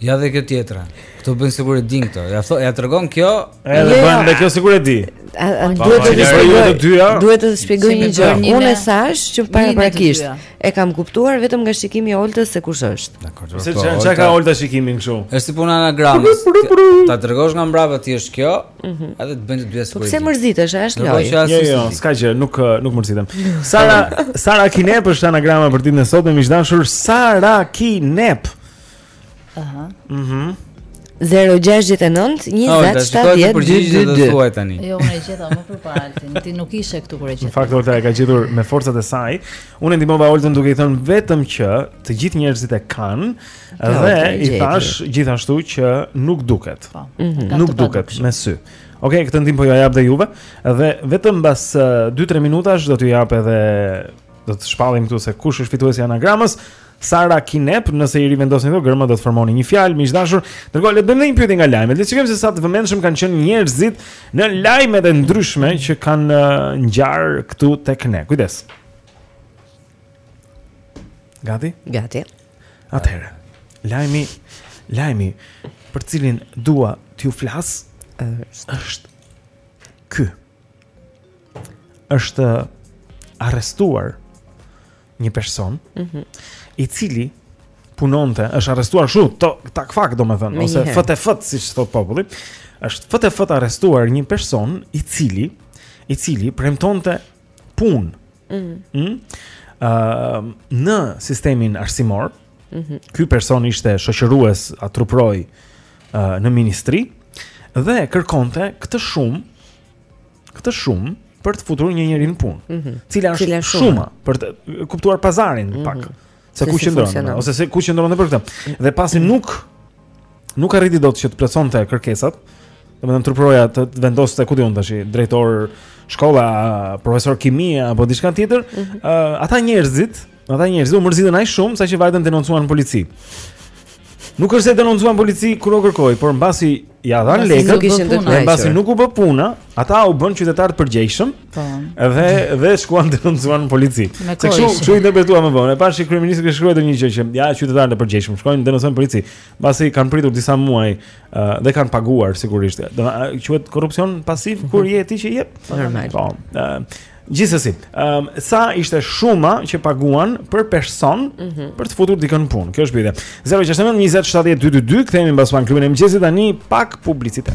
Speaker 11: Ja dhe kjo tjetra. Kto bëjnë sikur e dinë këto. Ja thotë, ja tregon kjo,
Speaker 1: edhe
Speaker 9: jo,
Speaker 1: bën dhe kjo sikur e di.
Speaker 9: Duhet të shpjegoj
Speaker 1: të dyja.
Speaker 9: Duhet të shpjegoj një gjë. Unë thashë që
Speaker 2: paraprakisht
Speaker 9: e kam kuptuar vetëm nga shikimi i Oltës se kush është.
Speaker 11: Dakord.
Speaker 1: Se
Speaker 11: çan
Speaker 1: çka ka Olta shikimin kështu.
Speaker 11: Është si puna anagramës. Ta tregosh nga mbrapa ti është kjo, mhm. edhe të bëjnë të dyja sikur. Po
Speaker 9: pse mërzitesh, është lojë.
Speaker 1: Jo, jo, s'ka gjë, nuk nuk mërzitem. Sara Sara Kinep është anagrama për ditën e sotme, miq të dashur Sara Kinep.
Speaker 2: Aha.
Speaker 1: Mhm.
Speaker 9: Mm
Speaker 11: 069
Speaker 9: 20 70 222.
Speaker 2: Jo, unë e gjeta më përpara Altin. Ti nuk ishe këtu kur e gjeta.
Speaker 1: Në fakt Olta e ka gjetur me forcat e saj. Unë ndihmova Oltën duke i thënë vetëm që të gjithë njerëzit e kanë dhe i thashë gjithashtu që nuk duket.
Speaker 2: Po.
Speaker 9: Mhm.
Speaker 1: Nuk duket me sy. Ok, këtë ndihmë po ju jap dhe juve dhe vetëm mbas 2-3 minutash do t'ju jap edhe do të shpallim këtu se kush është fituesi i anagramës. Sara Kinep, nëse i rivendosni këto gërma do të formoni një fjalë, miq të dashur. Ndërkohë le të bëjmë një pyetje nga lajmet. Le të shikojmë se sa të vëmendshëm kanë qenë njerëzit në lajmet e ndryshme që kanë uh, ngjarë këtu tek ne. Kujdes. Gati?
Speaker 9: Gati.
Speaker 1: Atëherë. Lajmi, lajmi për të cilin dua t'ju flas
Speaker 9: është
Speaker 1: ky. është arrestuar një person,
Speaker 9: mm -hmm.
Speaker 1: i cili punonte, është arrestuar kështu, tak fak domethënë, ose fët e fët siç thot populli, është fët e fët arrestuar një person i cili i cili premtonte punë.
Speaker 9: Mhm.
Speaker 1: Mm -hmm. Ëh, mm? uh, në sistemin arsimor,
Speaker 9: Mm -hmm.
Speaker 1: Ky person ishte shoqërues, a truprojë uh, në ministri dhe kërkonte këtë shumë, këtë shumë për të futur një njeri në punë. Mm -hmm.
Speaker 9: Cila është shuma
Speaker 1: për të kuptuar pazarin mm -hmm. pak. Se ku qëndron ose se ku qëndron për këtë. Dhe pasi nuk nuk arriti dot që të plotësonte kërkesat. Domethënë truproja të vendoste ku di unë tash, drejtor shkolle, profesor kimie apo diçka tjetër. Ëh, mm -hmm. uh, ata njerëzit, ata njerëzit u mërzitën aq shumë sa që vajtën denoncuan në polici. Nuk është se denoncuan në polici kur u kërkoi, por mbasi ia dhanë lekët, mbasi nuk u bë puna, ata u bënë qytetarë të përgjegjshëm.
Speaker 2: Po.
Speaker 1: Dhe dhe shkuan denoncuan në polici. Se kështu, kështu u interpretua më vonë. Pashë kryeministri kishte shkruar një gjë që ja qytetarët e përgjegjshëm shkojnë denoncojnë në polici. Mbasi kanë pritur disa muaj uh, dhe kanë paguar sigurisht. Do të quhet korrupsion pasiv kur mhm. je ti që jep.
Speaker 9: Po, normal.
Speaker 1: Po. Uh, Gjithsesi, um, sa ishte shuma që paguan për person mm -hmm. për të futur dikën në punë? Kjo është pyetja. 069 20 70 222, kthehemi mbas pak në klubin e mëngjesit tani pak publicitet.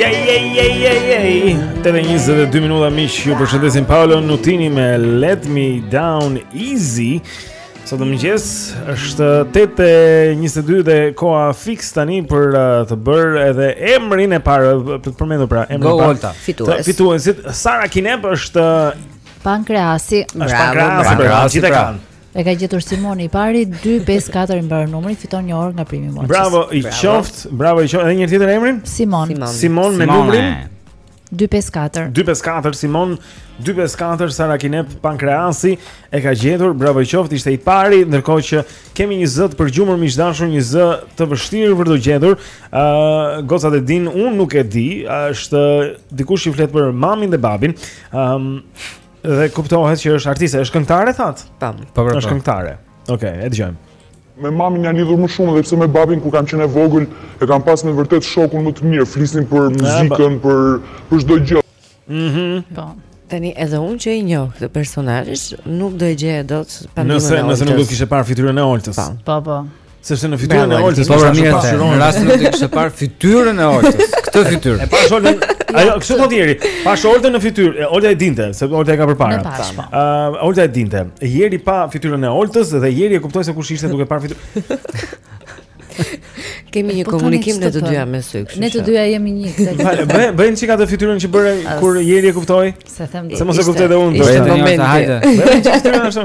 Speaker 18: Yay yay
Speaker 1: yay yay yay. Tetë e 22 minuta miq, ju përshëndesim Paolo Nutini me Let Me Down Easy. Sot në mëngjes është 8:22 dhe koha fiks tani për uh, të bërë edhe emrin e parë për të përmendur pra emrin e parë.
Speaker 9: Fitues.
Speaker 1: Fituesit Sara Kinep është uh,
Speaker 2: Pankreasi.
Speaker 1: Bravo. Pankreasi, bravo. Gjithë pra kanë.
Speaker 2: E ka gjetur Simoni i pari 254 i mbaron numri fiton një orë nga primi Moçi.
Speaker 1: Bravo i qoftë, bravo i qoftë. Edhe një herë tjetër emrin?
Speaker 2: Simon.
Speaker 1: Simon, Simon me numrin
Speaker 2: 254.
Speaker 1: 254 Simon 254 Sarakinep Pankreasi e ka gjetur. Bravo i qoftë, ishte i pari, ndërkohë që kemi një zë të përgjumur miq të dashur, një zë të vështirë për të gjetur. Ë uh, gocat e dinë, unë nuk e di, është dikush që flet për mamin dhe babin. Ëm um, Dhe kuptohet që është artiste, është këngëtare the?
Speaker 9: Tamam.
Speaker 11: Po, po, po.
Speaker 1: Është këngëtare. Okej, okay, e dëgjojmë.
Speaker 17: Me mamin jam e lidhur më shumë dhe pse me babin kur kam qenë e vogël e kam pas me vërtet shokun më të mirë, flisnim për muzikën, për për çdo gjë.
Speaker 1: Mhm.
Speaker 2: Po.
Speaker 9: Tani edhe unë që e njoh këtë personazh, nuk do e gjeja dot pa ndihmën e Oltës.
Speaker 1: Nëse nëse nuk do kisha parë fytyrën e Oltës.
Speaker 2: Po, po.
Speaker 1: Sepse në fytyrën e Oltës,
Speaker 11: po mirë ta
Speaker 1: shiroj.
Speaker 11: Në rastin e kishte parë fytyrën e Oltës. Këtë fytyrë.
Speaker 1: E pash Oltën. Ajo kështu po Jeri. Pash Oltën në fytyrë. Olta e dinte, se Olta e ka përpara.
Speaker 2: Po.
Speaker 1: Ëm Olta e dinte. Jeri pa fytyrën e Oltës dhe Jeri e kuptoi se kush ishte duke parë fytyrën.
Speaker 9: Kemi një
Speaker 2: po
Speaker 9: komunikim ne të dyja me sy, kështu.
Speaker 2: Ne të dyja jemi një.
Speaker 1: Vale, bëj bëj një çik atë fytyrën që bëre kur Jeri e kuptoi.
Speaker 2: Se them.
Speaker 1: Se mos e kuptoi dhe unë.
Speaker 9: Ishte momenti.
Speaker 11: Hajde.
Speaker 2: Bëj një
Speaker 1: çik atë
Speaker 2: ashtu.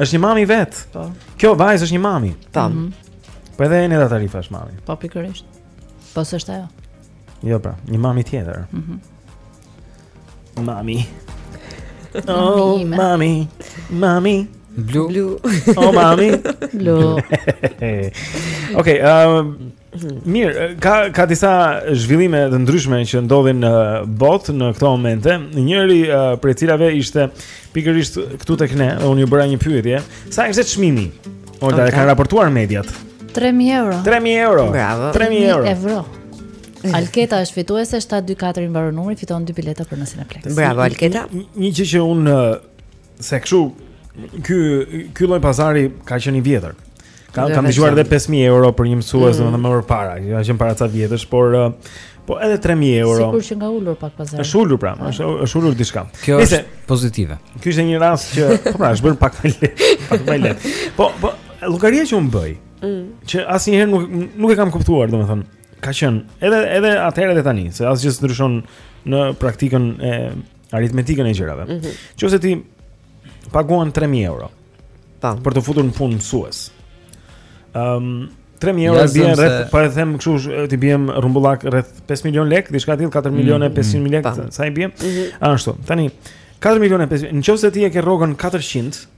Speaker 2: Është një mami
Speaker 1: vetë.
Speaker 2: Po.
Speaker 1: Kjo vajzë është një mami.
Speaker 9: Tam. Mm -hmm.
Speaker 1: Po edhe Eneda Tarifa është mami.
Speaker 2: Po pikërisht. Po s'është ajo.
Speaker 1: Jo pra, një mami tjetër.
Speaker 2: Mhm.
Speaker 1: Mm mami. Oh, mami. Mami.
Speaker 11: Blu.
Speaker 9: Blu.
Speaker 1: Oh, mami.
Speaker 2: Blu.
Speaker 1: Okej, okay, um, Mirë, ka ka disa zhvillime të ndryshme që ndodhin në botë në këto momente. Njëri uh, prej cilave ishte pikërisht këtu tek ne, dhe unë ju bëra një pyetje, sa ishte çmimi? Olta, e kanë raportuar mediat.
Speaker 2: 3000 euro.
Speaker 1: 3000 euro.
Speaker 9: Bravo.
Speaker 1: 3000 euro.
Speaker 2: Euro. Alketa është fituese 724 i mbaron numri, fiton dy bileta për në Cineplex.
Speaker 9: Bravo Alketa.
Speaker 1: Një gjë që unë Se kështu ky ky lloj pazari ka qenë i vjetër. Ka kam dëgjuar edhe 5000 euro për një mësues
Speaker 9: mm.
Speaker 1: domethënë më përpara, që ka qenë para ca vjetësh, por uh, po edhe 3000 euro.
Speaker 2: Sikur qenka ulur pak pazari.
Speaker 1: Është ulur pra, është është ulur diçka.
Speaker 11: Kjo është pozitive.
Speaker 1: Ky ishte një rast që po pra, është bërë pak më lehtë, pak më lehtë. Po, po llogaria që unë bëj,
Speaker 9: mm.
Speaker 1: që asnjëherë nuk nuk e kam kuptuar domethënë, ka qenë edhe edhe atëherë dhe tani, se asgjë s'ndryshon në praktikën e aritmetikën e gjërave.
Speaker 9: Mm
Speaker 1: -hmm. Në qoftë se ti paguan 3000 euro. Tam.
Speaker 9: Po.
Speaker 1: Për t'u futur në punë mësues. Ëm um, 3000 euro bie rreth, se... po e them kështu, t'i biem rrumbullak rreth 5 milion lek, diçka e tillë 4 milionë e
Speaker 11: mm -hmm.
Speaker 1: 500 mijë lek, sa i bien?
Speaker 9: Mm -hmm.
Speaker 1: Ashtu. Tani 4 milionë 500. Nëse ti e ke rrogën 400,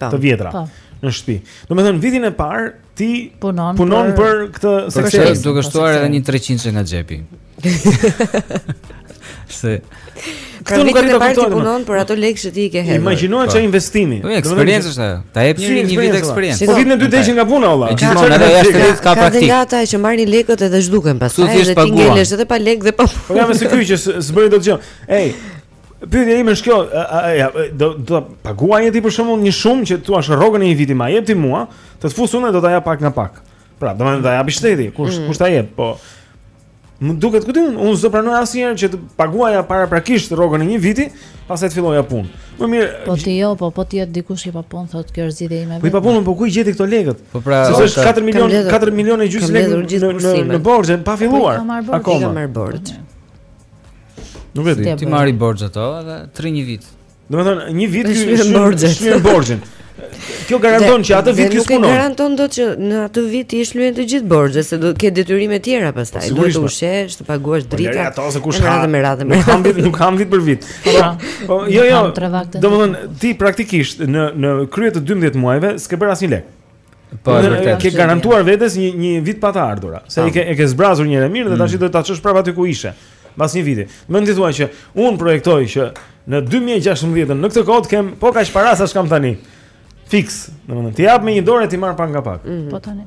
Speaker 11: të
Speaker 1: vjetra
Speaker 2: po.
Speaker 1: në shtëpi. Domethënë vitin e parë ti
Speaker 2: punon,
Speaker 1: punon për,
Speaker 11: për këtë sekser. Për duke shtuar edhe një 300 nga xhepi. Se
Speaker 9: pra,
Speaker 1: këtu nuk
Speaker 9: arrij të
Speaker 1: kuptoj.
Speaker 9: Punon për ato lekë që ti i ke hedhur.
Speaker 1: Imagjinoje
Speaker 11: po.
Speaker 1: çfarë investimi.
Speaker 11: Po eksperiencë është ajo. Të jep një, një vit eksperiencë.
Speaker 1: Po vitin e dytë të heqin nga puna
Speaker 11: olla. Gjithmonë edhe jashtë kredit ka praktikë.
Speaker 9: Ka ata që marrin lekët edhe zhduken pastaj. Ti ngelesh edhe pa lekë dhe pa.
Speaker 1: Po ja, me siguri që s'bën dot gjë. Ej, Pyetja ime është kjo, ja, do do paguaje ti për shembull një shumë që thua është rrogën e një viti më jep ti mua, të të fus, unë do ta jap pak nga pak. Pra, do ma japi shteti, kush
Speaker 9: mm.
Speaker 1: kush ta jep, po. Më duket kot, unë unë s'do pranoja asnjëherë që të paguaja paraprakisht rrogën e një viti, pastaj të filloja punë. Më mirë.
Speaker 2: Po ti jo, po po të jetë dikush i pa punë, thotë kjo është zgjidhja ime.
Speaker 1: Po i pa punë, po ku i gjeti këto lekët?
Speaker 11: Po pra,
Speaker 1: se është 4
Speaker 9: milionë,
Speaker 1: 4 milionë e gjysmë lekë në në borxhe pa filluar.
Speaker 2: Po, Akoma. Kam marrë
Speaker 9: borxh.
Speaker 1: Nuk e di.
Speaker 11: Ti merr borxh ato edhe 3 një vit.
Speaker 1: Domethënë një vit
Speaker 9: ti
Speaker 1: shlyen borxhin. Kjo garanton që atë vit
Speaker 9: ti punon.
Speaker 1: Nuk
Speaker 9: garanton dot që në atë vit i shlyen të gjithë borxhet, se do të kesh detyrime të tjera pastaj.
Speaker 1: Po,
Speaker 9: Duhet të
Speaker 1: po,
Speaker 9: ushqehesh, të paguash
Speaker 1: po,
Speaker 9: drita.
Speaker 1: Ato se kush
Speaker 9: ka. Me radhë me radhë.
Speaker 1: Nuk kam vit, nuk kam vit për vit.
Speaker 2: Po,
Speaker 1: po jo, jo. Domethënë ti praktikisht në në krye të 12 muajve s'ke bërë asnjë lek.
Speaker 11: Po, vërtet.
Speaker 1: Ke garantuar vetes një një vit pa të ardhura, se e ke e ke zbrazur një herë mirë dhe
Speaker 11: tashi
Speaker 1: mm. do ta çosh prapë aty ku ishe. Mbas një viti. Me një fjalë thuaj që unë projektoj që në 2016 në këtë kohë të kem po kaq para sa ç'kam tani. Fiks, domethënë t'i jap me një dorë e t'i marr pak nga pak. Mhm.
Speaker 2: Po tani.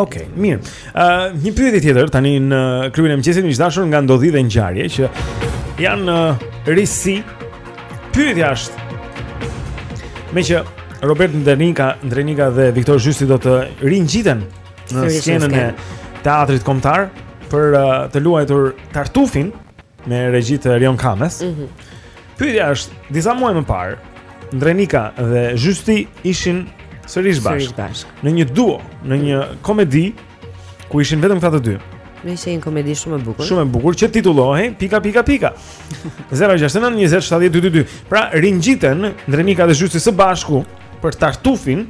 Speaker 1: Ok, mirë. Ë uh, një pyetje tjetër tani në klubin e mëngjesit miq të dashur nga ndodhi dhe ngjarje që janë uh, risi. Pyetja është meqë Robert Ndrenika, Ndrenika dhe Viktor Zhusti do të ringjiten në skenën e teatrit kombëtar për uh, të luajtur Tartufin me regji të Erion Kames.
Speaker 9: Mhm.
Speaker 1: Mm Pyetja është, disa muaj më parë, Ndrenika dhe Zhusti ishin sërish bashkë.
Speaker 9: Bashkë.
Speaker 1: Në një duo, në një komedi ku ishin vetëm këta të dy.
Speaker 9: Ishte një komedi shumë e bukur.
Speaker 1: Shumë e bukur që titullohej pika pika pika. 069 20 70 222. Pra ringjiten Ndrenika dhe Zhusti së bashku për Tartufin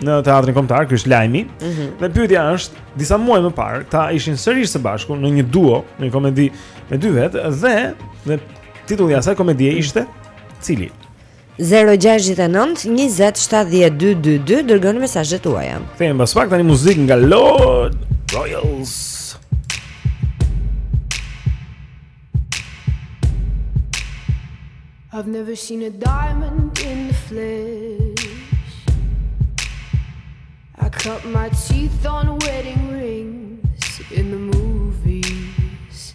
Speaker 1: në teatrin kombëtar, ky është lajmi.
Speaker 9: Mm -hmm.
Speaker 1: Dhe pyetja është, disa muaj më parë, ata ishin sërish së bashku në një duo, në një komedi me dy vetë dhe dhe Titulli i asaj komedie ishte cili?
Speaker 9: 069 20 70 222 Dërgoni mesazhet tuaja.
Speaker 1: Kthehemi pas pak, tani muzikë nga Lorde, Royals
Speaker 19: I've never seen a diamond in the flesh I cut my teeth on wedding rings in the movies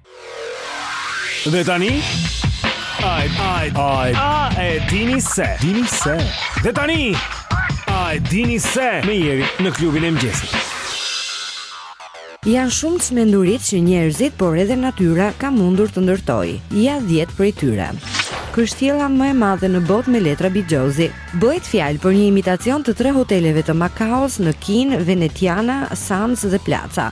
Speaker 1: Dhe tani Ai ai ai a e dini se dini se dhe tani a e dini se me Jerin në klubin e mëngjesit
Speaker 3: Janë shumë çmenduritë që njerëzit, por edhe natyra, ka mundur të ndërtojë. Ja dhjetë prej tyre. Kështjella më e madhe në botë me letra bixhozi. Bëhet fjalë për një imitacion të tre hoteleve të Makaos në Kinë, Venetiana, Sands dhe Plaza.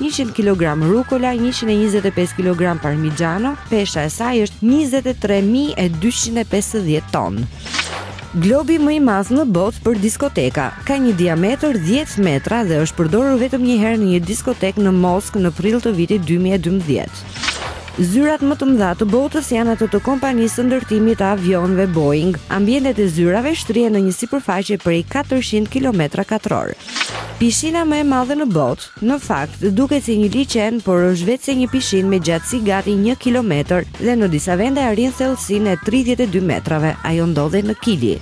Speaker 3: njëqind kilogramë rukola, njëqind e njëzet e pesë kilogramë parmigiano, pesha e saj është njëzet e tre mijë e dyqind e pesëdhjetë ton. Globi më i madh në botë për diskoteka ka një diametër 10 metra dhe është përdorur vetëm një herë në një diskotekë në Moskë në prill të vitit 2012. Zyrat më të mëdha të botës janë ato të kompanisë së ndërtimit të avionëve Boeing. Ambientet e zyrave shtrihen në një sipërfaqe prej 400 kilometra katrorë. Pishina më e madhe në botë Në fakt, duket si një liqen, por është veçse një pishinë me gjatësi gati një kilometër dhe në disa vende arrin thellësinë e tridhjetë e dy metrave. Ajo ndodhet në Kili.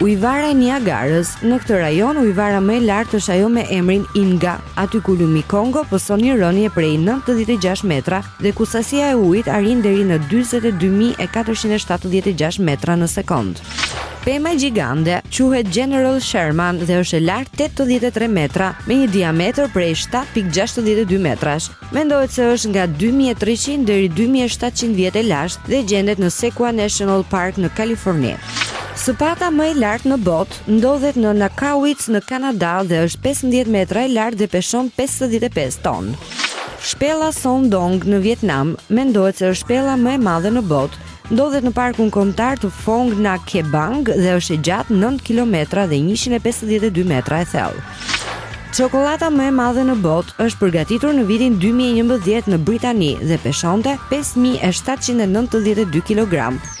Speaker 3: Ujëvara e Niagarës, Në këtë rajon, ujëvara më e lartë është ajo me emrin Inga. Aty ku lumi Kongo pëson një rënie prej nëntëdhjetë e gjashtë metra dhe ku sasia e ujit arrin deri në dyzet e dy mijë e katërqind e shtatëdhjetë e gjashtë metra në sekondë. Pema gjigande quhet General Sherman dhe është e lartë tetëdhjetë e tre metra, me një diametër prej shtatë pikë gjashtëdhjetë e dy metrash. Mendohet se është nga dy mijë e treqind deri dy mijë e shtatëqind vjet e lashtë dhe gjendet në Sequoia National Park në Kaliforni. Sëpata më e lartë në botë ndodhet në Nackawic në Kanada dhe është pesëmbëdhjetë metra e lartë dhe peshon pesëdhjetë e pesë tonë. Shpella Son Dong në Vietnam, mendohet se është shpella më e madhe në botë. Ndodhet në Parkun Kombëtar të Phong Nha Ke Bang dhe është e gjatë 9 kilometra dhe 152 metra e thellë. Çokollata më e madhe në botë është përgatitur në vitin 2011 në Britani dhe peshonte 5792
Speaker 20: kilogramë.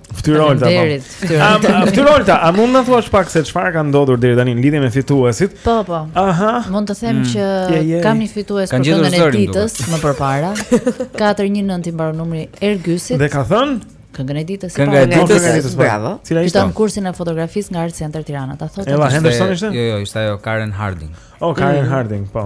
Speaker 20: Ftyrolta. Ftyrolta. Ftyrolta, a
Speaker 1: mund të thuash pak se çfarë ka ndodhur deri tani në lidhje me fituesit?
Speaker 2: Po, po.
Speaker 1: Aha.
Speaker 2: Mund të them
Speaker 1: mm.
Speaker 2: që
Speaker 1: yeah, yeah, yeah.
Speaker 2: kam një fitues për këngën e ditës më përpara. 419 i mbaron numri Ergysit.
Speaker 1: Dhe ka thënë
Speaker 2: Këngën e ditës.
Speaker 1: Këngën e ditës. Bravo. Cila ishte?
Speaker 2: Fiton kursin e fotografisë nga Art Center Tirana. Ta thotë.
Speaker 1: Ella Henderson ishte?
Speaker 11: Jo, jo, ishte ajo Karen Harding.
Speaker 1: Oh, Karen
Speaker 2: mm.
Speaker 1: Harding, po.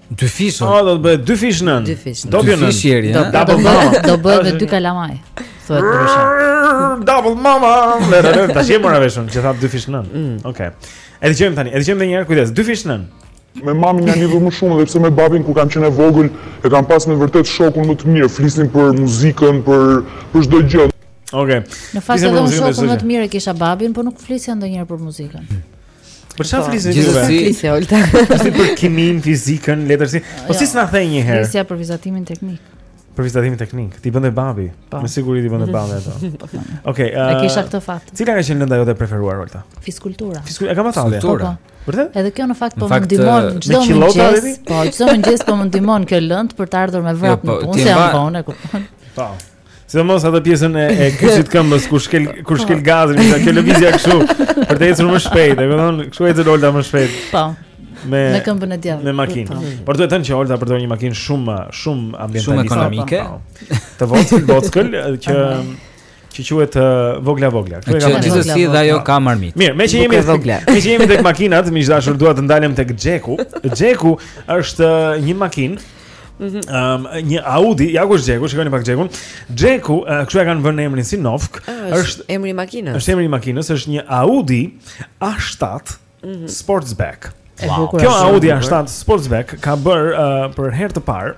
Speaker 11: Dy fish.
Speaker 1: Po do të bëhet dy fish nën.
Speaker 9: Dy fish.
Speaker 11: Do
Speaker 1: bëj
Speaker 11: fish ieri.
Speaker 2: Do do bëhet do bëhet me dy kalamaj. Thuhet ndryshe.
Speaker 1: Double mama. Ta jem ora veshun, që tha dy fish nën. Mm. Okej. E dëgjojmë tani, e dëgjojmë edhe një herë, kujdes, dy fish nën.
Speaker 17: Me mamin jam e lidhur më shumë edhe pse me babin kur kam qenë e vogël e kam pas me vërtet shokun më të mirë, flisnim për muzikën, për për çdo gjë.
Speaker 1: Okej. Okay.
Speaker 2: Në fakt edhe unë shokun më të mirë e kisha babin, por nuk flisja ndonjëherë për muzikën.
Speaker 1: Për çfarë
Speaker 9: po,
Speaker 11: flisnit
Speaker 1: juve?
Speaker 9: Për flisja Olta.
Speaker 1: Flisja për kiminë, fizikën, letërsinë. Po si
Speaker 2: jo.
Speaker 1: s'na ke thënë një herë?
Speaker 2: Flisja për vizatimin teknik.
Speaker 1: Për vizatimin teknik. T'i bënte babi.
Speaker 2: Po.
Speaker 1: Me siguri t'i bënte babi ato.
Speaker 2: Po,
Speaker 1: Okej.
Speaker 2: Uh,
Speaker 1: e
Speaker 2: kisha këtë fat?
Speaker 1: Cila ka qenë lënda jote e preferuar Olta?
Speaker 2: Fiskultura.
Speaker 1: Fiskultura. E kam
Speaker 2: atë. Fiskultura.
Speaker 1: Vërtet?
Speaker 2: Edhe kjo në fakt po më ndihmon
Speaker 11: uh,
Speaker 2: çdo mëngjes. Po, çdo mëngjes po më ndihmon kjo lëndë për të ardhur me vrap
Speaker 11: jo,
Speaker 2: në punë, se jam vonë, e kupton.
Speaker 1: Po. Sidomos atë pjesën e, e kyçit të këmbës ku shkel ku shkel po. gazin, ka kjo lëvizja kështu për të ecur më shpejt, e kupton? Kështu ecën Olta më shpejt.
Speaker 2: Po.
Speaker 1: Me
Speaker 2: në këmbën e djathtë.
Speaker 1: Me makinë.
Speaker 2: Po.
Speaker 1: Por duhet thënë që Olta përdor një makinë shumë shumë ambientaliste,
Speaker 11: shumë ekonomike.
Speaker 1: Po. Të vockël, vockël që që quhet uh, vogla vogla. Kjo
Speaker 11: ka
Speaker 1: marrë
Speaker 11: si dhe ajo ka
Speaker 1: marrë mit. Mirë,
Speaker 9: meqë
Speaker 1: jemi
Speaker 9: vogla.
Speaker 1: Meqë jemi tek makinat, më dashur dua të ndalem tek Xheku. Xheku është uh, një makinë Mhm. Ëm um, një Audi, ja ku është Xheku, shikoni pak Xhekun. Xheku, uh, kështu ia kanë vënë emrin si nofkë,
Speaker 9: ah,
Speaker 1: është
Speaker 9: emri i makinës.
Speaker 1: Është emri i makinës, është një Audi A7
Speaker 9: mm
Speaker 1: -hmm.
Speaker 2: Sportsback. Wow.
Speaker 1: Kjo Audi A7 Sportsback ka bërë uh, për herë të parë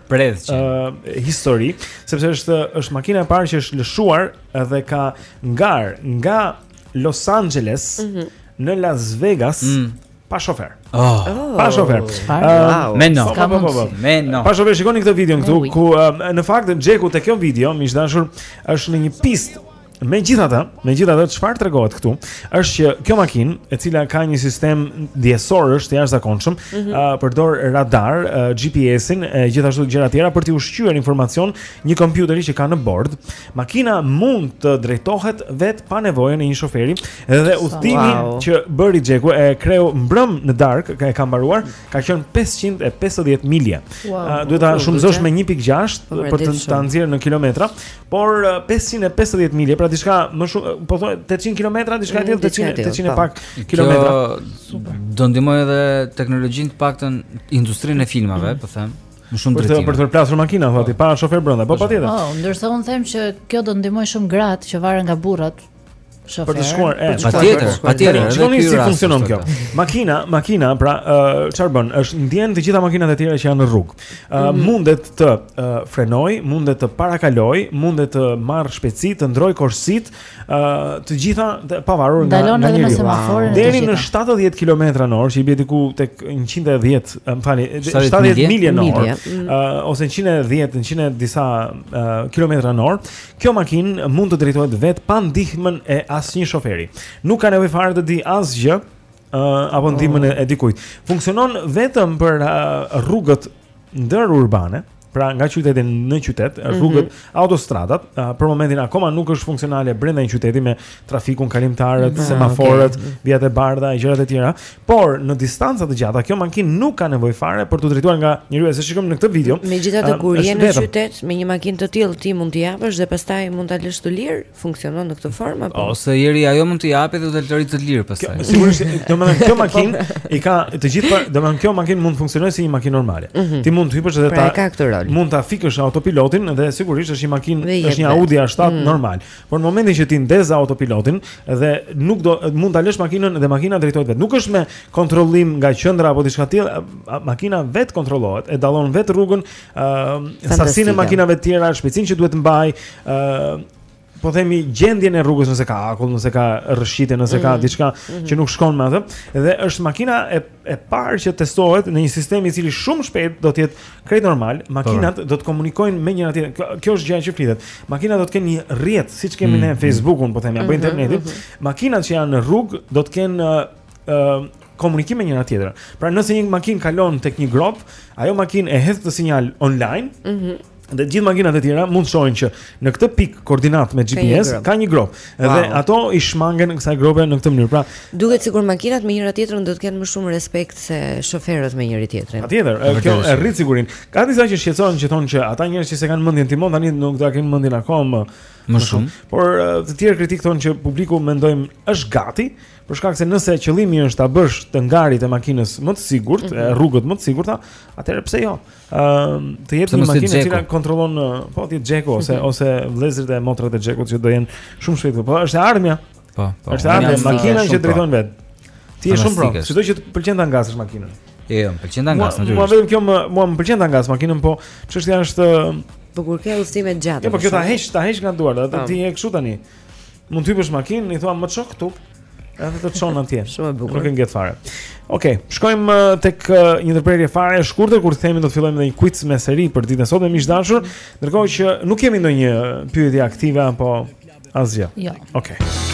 Speaker 1: uh, histori, sepse është është makina e parë që është lëshuar dhe ka ngarë nga Los Angeles
Speaker 9: mm -hmm.
Speaker 1: në Las Vegas.
Speaker 11: Mm
Speaker 1: pa shofer.
Speaker 11: Oh.
Speaker 1: Pa shofer.
Speaker 9: Wow.
Speaker 11: Mendo.
Speaker 1: Po, po, po,
Speaker 11: mendo.
Speaker 1: Pa shofer shikoni këtë video këtu ku um, në fakt Xheku te kjo video miq të dashur është në një pistë. Megjithatë, megjithatë çfarë tregohet këtu është që kjo makinë, e cila ka një sistem ndjesorësh të jashtëzakonshëm,
Speaker 9: mm
Speaker 1: -hmm. uh, përdor radar, uh, GPS-in e gjithashtu gjëra të tjera për t'i ushqyer informacion një kompjuteri që ka në bord. Makina mund të drejtohet vetë pa nevojën e një shoferi dhe udhëtimi
Speaker 9: wow.
Speaker 1: që bëri Xheku e kreu mbrëm në darkë, ka e ka mbaruar, ka qenë 550 milje.
Speaker 2: Wow.
Speaker 1: Uh, duhet ta shumëzosh me 1.6
Speaker 9: po,
Speaker 1: për ta nxjerrë në kilometra, por 550 milje, pra diçka më shumë, po thonë 800 kilometra, diçka e tillë 800 800 e pak kilometra.
Speaker 11: Super. Do ndihmojë edhe teknologjinë të paktën industrinë e filmave, mm. po them. Më shumë
Speaker 1: për të për të përplasur makina, thotë, po. i pa shofer brenda. Po, po patjetër.
Speaker 2: Po, ndërsa unë them që kjo do ndihmojë shumë gratë që varen nga burrat. Shofer.
Speaker 1: Për të shkuar, e,
Speaker 11: patjetër, patjetër.
Speaker 1: Shikoni si funksionon kjo. Makina, makina, pra, çfarë bën? Është ndien të gjitha makinat e tjera që janë në rrugë. Mhm. Mundet të frenojë, mundet të parakalojë, mundet të marrë shpejtësi, të ndërrojë korsitë Ë uh, të gjitha pavarur nga nga njeriu. Deri në 70 kilometra në orë, që i bie diku tek 110, më falni,
Speaker 11: 70
Speaker 1: milje në orë.
Speaker 9: Mm.
Speaker 1: Ë ose 110, 100 disa kilometra në orë, kjo makinë mund të drejtohet vetë pa ndihmën e asnjë shoferi. Nuk ka nevojë fare të dijë asgjë, uh, apo ndihmën e, e dikujt. Funksionon vetëm për uh, rrugët ndërurbane, pra nga qyteti në qytet,
Speaker 3: mhm.
Speaker 1: rrugët, mm -hmm. autostradat, uh, për momentin akoma nuk është funksionale brenda një qyteti me trafikun, kalimtarët,
Speaker 3: mm -hmm.
Speaker 1: semaforët,
Speaker 3: okay.
Speaker 1: vijat e bardha e gjërat e tjera, por në distanca të gjata kjo makinë nuk ka nevojë fare për t'u drejtuar nga njeriu, siç e shikojmë në këtë video.
Speaker 3: Megjithatë
Speaker 1: uh,
Speaker 3: kur je në qytet me një makinë të tillë ti mund t'i japësh dhe pastaj mund ta lësh të lirë. funksionon në këtë formë apo
Speaker 11: ose ieri ajo mund t'i japë dhe do ta lërë të lirë pastaj.
Speaker 1: Sigurisht, domethënë kjo makinë i ka të gjitha, domethënë kjo makinë mund të funksionojë si një makinë normale.
Speaker 3: Mm -hmm.
Speaker 1: Ti mund të hypësh edhe
Speaker 3: pra
Speaker 1: ta.
Speaker 3: Pra
Speaker 1: mund ta fikësh autopilotin dhe sigurisht është një makinë, është një Audi A7
Speaker 3: mm -hmm.
Speaker 1: normal. Por në momentin që ti ndez autopilotin dhe nuk do mund ta lësh makinën dhe makina drejtohet vetë. Nuk është me kontrollim nga qendra apo diçka tjetër, makina vetë kontrollohet, e dallon vetë rrugën ë sasinë e makinave të tjera, shpejtësinë që duhet të mbajë, ë po themi gjendjen e rrugës nëse ka akull, nëse ka rrëshqitje, nëse ka
Speaker 3: mhm.
Speaker 1: diçka
Speaker 3: mhm.
Speaker 1: që nuk shkon me atë, dhe është makina e e parë që testohet në një sistem i cili shumë shpejt do të jetë krejt normal, makinat do të komunikojnë me njëra tjetrën. Kjo është gjëja që flitet. Makinat do të kenë një rrjet, siç kemi
Speaker 11: mm.
Speaker 1: ne Facebookun, po themi, apo
Speaker 3: mhm,
Speaker 1: internetin. Makinat që janë në rrugë do të kenë ë komunikim me njëra tjetrën. Pra nëse një makinë kalon tek një grop, ajo makinë e hedh këtë sinjal online.
Speaker 3: Mhm.
Speaker 1: Mm Dhe gjithë makinat e tjera mund të shohin që në këtë pikë koordinat me GPS
Speaker 3: grop.
Speaker 1: ka një grop. Dhe
Speaker 3: Wow.
Speaker 1: ato i shmangen kësaj grope në këtë mënyrë. Pra,
Speaker 3: Duket sikur makinat me njëra tjetrën do të kenë më shumë respekt se shoferët me njëri tjetrin.
Speaker 1: Patjetër, e, kjo Vërtetë. e rrit sigurinë. Ka disa që shqetësohen që thonë që ata njerëz që s'e kanë mendjen timon tani nuk do ta kenë mendjen akoma Më
Speaker 11: shumë.
Speaker 1: Por e, të tjerë kritikë thonë që publiku mendojmë është gati, Për shkak se nëse qëllimi është ta bësh të ngarit e makinës më të sigurt, mm
Speaker 3: -hmm.
Speaker 1: rrugët më të sigurta, atëherë pse jo? Ëm ehm, uh, të jep një makinë që
Speaker 11: ta
Speaker 1: kontrollon po ti xheku ose
Speaker 3: mm -hmm.
Speaker 1: ose vëllezërit e motrat e xhekut që do jenë shumë shpejt. Po është e ardhmja.
Speaker 11: Po, po.
Speaker 1: Është e ardhmja makina që drejton vet. Ti je shumë pro. Sido që të pëlqen ta ngasësh makinën.
Speaker 11: Jo, jo, më pëlqen ta ngas
Speaker 1: natyrisht. Mua vetëm kjo më mua më pëlqen ta ngas makinën, po çështja është
Speaker 3: po kur ke udhëtime të gjata.
Speaker 1: Jo, po kjo ta heq, ta heq nga duart, atë ti je kështu tani. Mund të hypësh makinë, i thua më ço këtu. Edhe të çon atje.
Speaker 3: Shumë e bukur.
Speaker 1: Nuk e nget fare. Okej, okay, shkojmë uh, tek uh, një ndërprerje fare e shkurtër kur kthehemi do të fillojmë me një quiz me seri për ditën e sotme miq të dashur, ndërkohë që nuk kemi ndonjë pyetje aktive apo asgjë.
Speaker 2: Jo.
Speaker 1: Okej.
Speaker 21: Okay.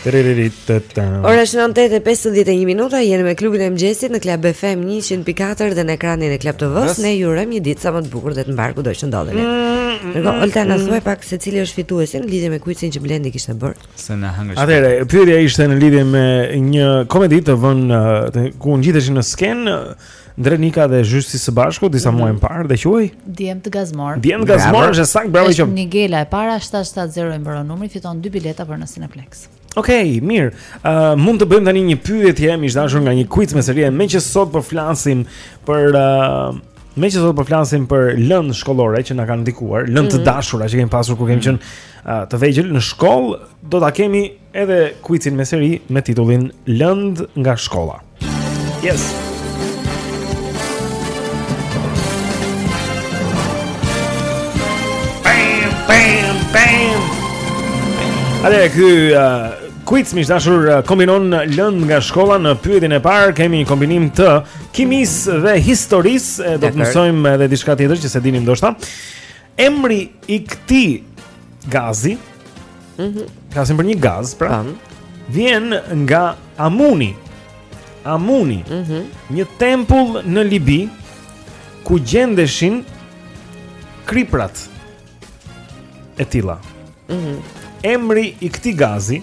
Speaker 9: Ora është 9:51 minuta, jemi me klubin e mëngjesit në Club FM 104 dhe në ekranin e Club TV-s. Ne ju urojmë një ditë sa më të bukur dhe të mbarë kudo që ndodheni. Mirgo, mm. Olta na mm. thuaj pak se cili është fituesi në lidhje me kuicin që Blendi kishte bërë.
Speaker 11: Se na hangë.
Speaker 1: Atëherë, pyetja ishte në lidhje me një komedi të vënë ku ngjiteshin në skenë Ndrenika dhe Zhysti së bashku disa muaj më parë dhe quhej
Speaker 2: Djemtë
Speaker 1: Gazmorë. Djemtë Gazmorë është saktë, bravo qoftë.
Speaker 2: Nigela e para 770 i mbaron numri, fiton dy bileta për në Cineplex.
Speaker 1: Okej, okay, mirë. Ë uh, mund të bëjmë tani një pyetje miq të dashur nga një quiz me seri, meqë sot po flasim për uh, meqë sot po flasim për lëndë shkollore që na kanë ndikuar, lëndë mm -hmm. të
Speaker 9: mhm.
Speaker 1: dashura që kemi pasur kur kemi qenë uh, të vegjël në shkollë, do ta kemi edhe quizin me seri me titullin Lëndë nga shkolla. Yes. Bam, bam. Atëherë ky uh, quiz miq të dashur uh, kombinon lëndë nga shkolla në pyetjen e parë kemi një kombinim të kimisë dhe historisë do të mësojmë edhe diçka tjetër që s'e dinim ndoshta. Emri i këtij gazi,
Speaker 9: ëh, mm -hmm.
Speaker 1: flasim për një gaz, pra. Tam. Vjen nga Amuni. Amuni,
Speaker 9: ëh, mm -hmm.
Speaker 1: një tempull në Libi ku gjendeshin kripërat e tilla.
Speaker 9: Ëh. Mm -hmm.
Speaker 1: Emri i këtij gazi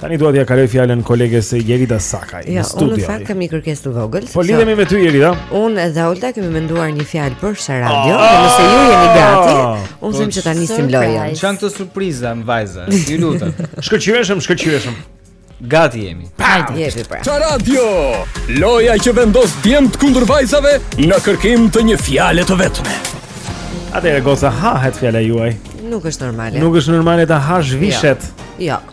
Speaker 1: Tani dua t'ia kaloj fjalën koleges sonë Jerida Sakaj
Speaker 9: jo,
Speaker 1: në studio.
Speaker 9: Jo, unë në fakt kam një kërkesë të vogël.
Speaker 1: Po lidhemi me ty Jerida.
Speaker 9: Unë dhe Olta kemi menduar një fjalë për
Speaker 1: Saradio,
Speaker 9: oh, nëse ju jeni gati,
Speaker 1: ah!
Speaker 9: unë them që ta nisim lojën.
Speaker 11: Ç'janë këto surpriza moj vajza, ju lutem.
Speaker 1: Shkëlqyeshëm, shkëlqyeshëm.
Speaker 11: Gati jemi.
Speaker 9: Hajde, jepi pra.
Speaker 6: Saradio. Loja që vendos djemtë kundër vajzave në kërkim të një fjale të vetme.
Speaker 1: Atëherë goca, hahet fjala juaj.
Speaker 9: Nuk është normale.
Speaker 1: Nuk është normale ta hash. Vishet.
Speaker 9: Jo.
Speaker 2: jo.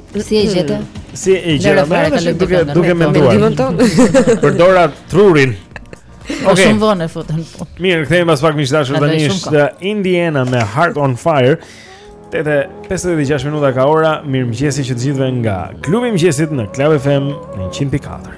Speaker 2: Si e gjete?
Speaker 1: Si e
Speaker 2: gjete?
Speaker 1: Më ka
Speaker 2: lënë
Speaker 1: duke
Speaker 2: duke
Speaker 1: menduar.
Speaker 9: Mendimin tonë.
Speaker 1: Përdora trurin.
Speaker 2: Po shumë vonë futën.
Speaker 1: Mirë, kthehemi pas pak miq të
Speaker 2: dashur
Speaker 1: tani është Indiana me Heart on Fire. Tetë e 56 minuta ka ora. Mirëmëngjesi dhe të gjithëve nga klubi i mëngjesit në Club FM në 100.4.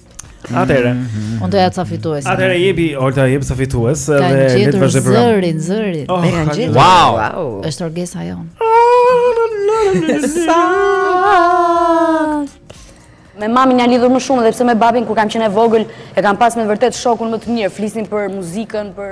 Speaker 1: Atëre. Mhm.
Speaker 22: Unë doja ca fitues.
Speaker 1: Atëre jepi, Olta jep ca fitues dhe le të vazhdojmë për
Speaker 22: zërin, zërin.
Speaker 1: Oh,
Speaker 3: e kanë gjetur.
Speaker 1: Wow.
Speaker 3: wow.
Speaker 22: Është Orgesa jonë.
Speaker 2: Me mamin jam lidhur më shumë edhe pse me babin kur kam qenë e vogël e kam pas me vërtet shokun më të mirë, flisnim për muzikën, për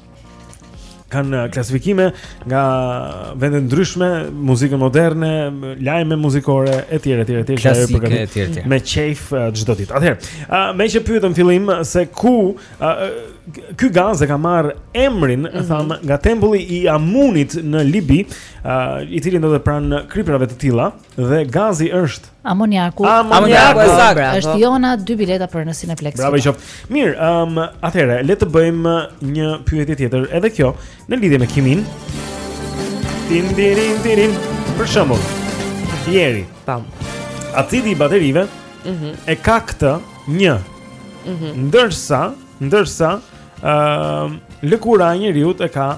Speaker 1: kanë uh, klasifikime nga vende të ndryshme, muzikën moderne, lajme muzikore etj etj etj
Speaker 11: klasike etj.
Speaker 1: Me qejf uh, çdo ditë. Atëherë, uh, meqë pyetëm në fillim se ku uh, ky gaz e ka marrë emrin, mm -hmm. thamë, nga tempulli i Amunit në Libi, uh, i cili ndodhet pranë kripërave të tilla dhe gazi është
Speaker 22: Amoniaku.
Speaker 1: Amoniaku
Speaker 22: e
Speaker 1: saktë.
Speaker 22: Bravo. Është Jona, dy bileta për në Cineplex.
Speaker 1: Bravo Kino. qoftë. Mirë, ëm atëherë le të bëjmë një pyetje tjetër, edhe kjo në lidhje me kiminë. Tin dirin dirin. Për shembull, Jeri,
Speaker 3: Pam.
Speaker 1: acidi i baterive
Speaker 3: Mhm.
Speaker 1: e ka këtë një.
Speaker 3: Mhm.
Speaker 1: Ndërsa, ndërsa ëm lëkura e njeriut e ka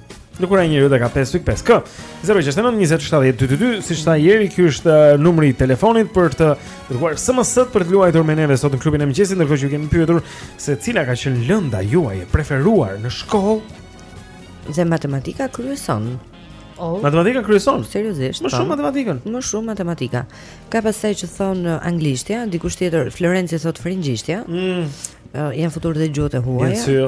Speaker 1: Lëkura e njeriut e ka 5.5 Kë 069-2722 Siç tha Jeri ky është uh, numri i telefonit Për të dërguar SMS-të Për të luajtur me neve sot në klubin e mëngjesit Ndërkohë që ju kemi pyetur Se cila ka qenë lënda juaj e preferuar në shkollë
Speaker 9: Dhe matematika kryeson
Speaker 2: oh.
Speaker 1: Matematika kryeson
Speaker 9: Seriosisht
Speaker 1: Më
Speaker 9: po.
Speaker 1: shumë matematikën
Speaker 9: Më shumë matematika Ka pastaj që thonë uh, anglishtja Dikush tjetër Florenci thotë frëngjishtja
Speaker 1: mm.
Speaker 9: uh, Janë futur dhe gjuhët e huaja
Speaker 1: Janë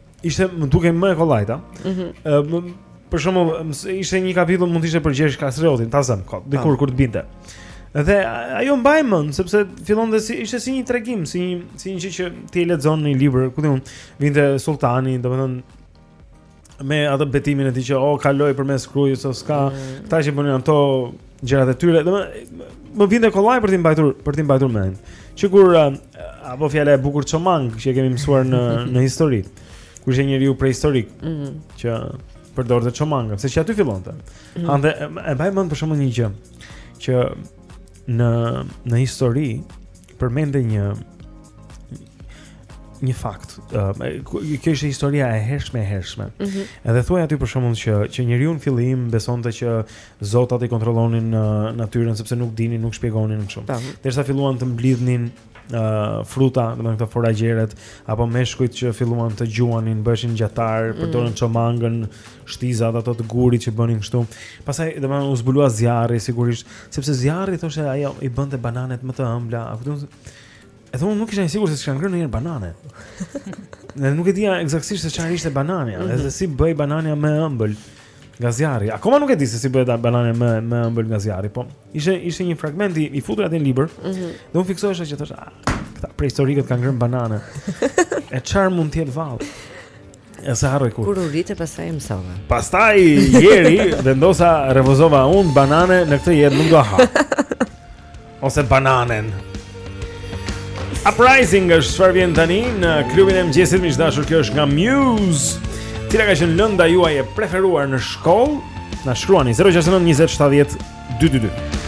Speaker 1: ishte më duke më e kollajta.
Speaker 9: Ëh.
Speaker 1: Mm -hmm. Për shembull, ishte një kapitull mund të ishte për Gjergj Kastriotin, ta zëmë kot, dikur kur të binte. Dhe ajo mbaj mend sepse fillonte si ishte si një tregim, si një si një gjë që ti e lexon në një libër, ku thonë, vinte sulltani, domethënë me atë betimin e tij që oh kaloi përmes Krujës ose s'ka, mm. këta që bënin ato gjërat e tyre. Domethënë më vinte kollaj për të mbajtur për të mbajtur mend. Sikur uh, apo fjala e bukur çomangë që e kemi mësuar në në histori. Ku ishte njeriu prehistorik
Speaker 9: mm -hmm.
Speaker 1: që përdorte çomanga, se që aty fillonte.
Speaker 9: Mm
Speaker 1: -hmm. Ende e mbaj mend për shembull një gjë që në në histori përmendej një një fakt. Ë kjo ishte historia e hershme e hershme.
Speaker 9: Mm -hmm.
Speaker 1: Edhe thuhej aty për shembull që që njeriu në fillim besonte që Zotat i kontrollonin uh, natyrën sepse nuk dinin, nuk shpjegonin kështu. Derisa filluan të mblidhnin uh, fruta, domethënë këto foragjeret apo meshkujt që filluan të gjuanin, bëheshin gjahtarë,
Speaker 9: mm.
Speaker 1: përdornin çomangën, shtizat ato të gurit që bënin kështu. Pastaj domethënë u zbulua zjarri sigurisht, sepse zjarri thoshte ajo i bënte bananet më të ëmbla, a kupton? Edhe unë nuk isha i sigurt se s'kam ngrënë ndonjëherë banane. Dhe nuk e dija eksaktësisht se çfarë ishte banania,
Speaker 9: mm
Speaker 1: -hmm. edhe si bëhej banania më e ëmbël. Nga zjarri. Akoma nuk e di se si bëhet banania më e ëmbël nga zjarri, po. Ishte ishte një fragment i, i futur atje në libër.
Speaker 9: Mm -hmm.
Speaker 1: Dhe unë fiksohesha që thosha, ah, këta prehistorikët kanë ngrënë banane. e çfarë mund të jetë vallë? S'e harroj kurrë.
Speaker 9: Kur u rrita pastaj mësova.
Speaker 1: Pastaj e ri vendosa refuzova unë banane në këtë jetë nuk do ha. ose bananen. Uprising është çfarë vjen tani në klubin e mëngjesit miq të dashur, kjo është nga Muse. Cila ka qenë lënda juaj e preferuar në shkollë? Na shkruani 069 20 70 222.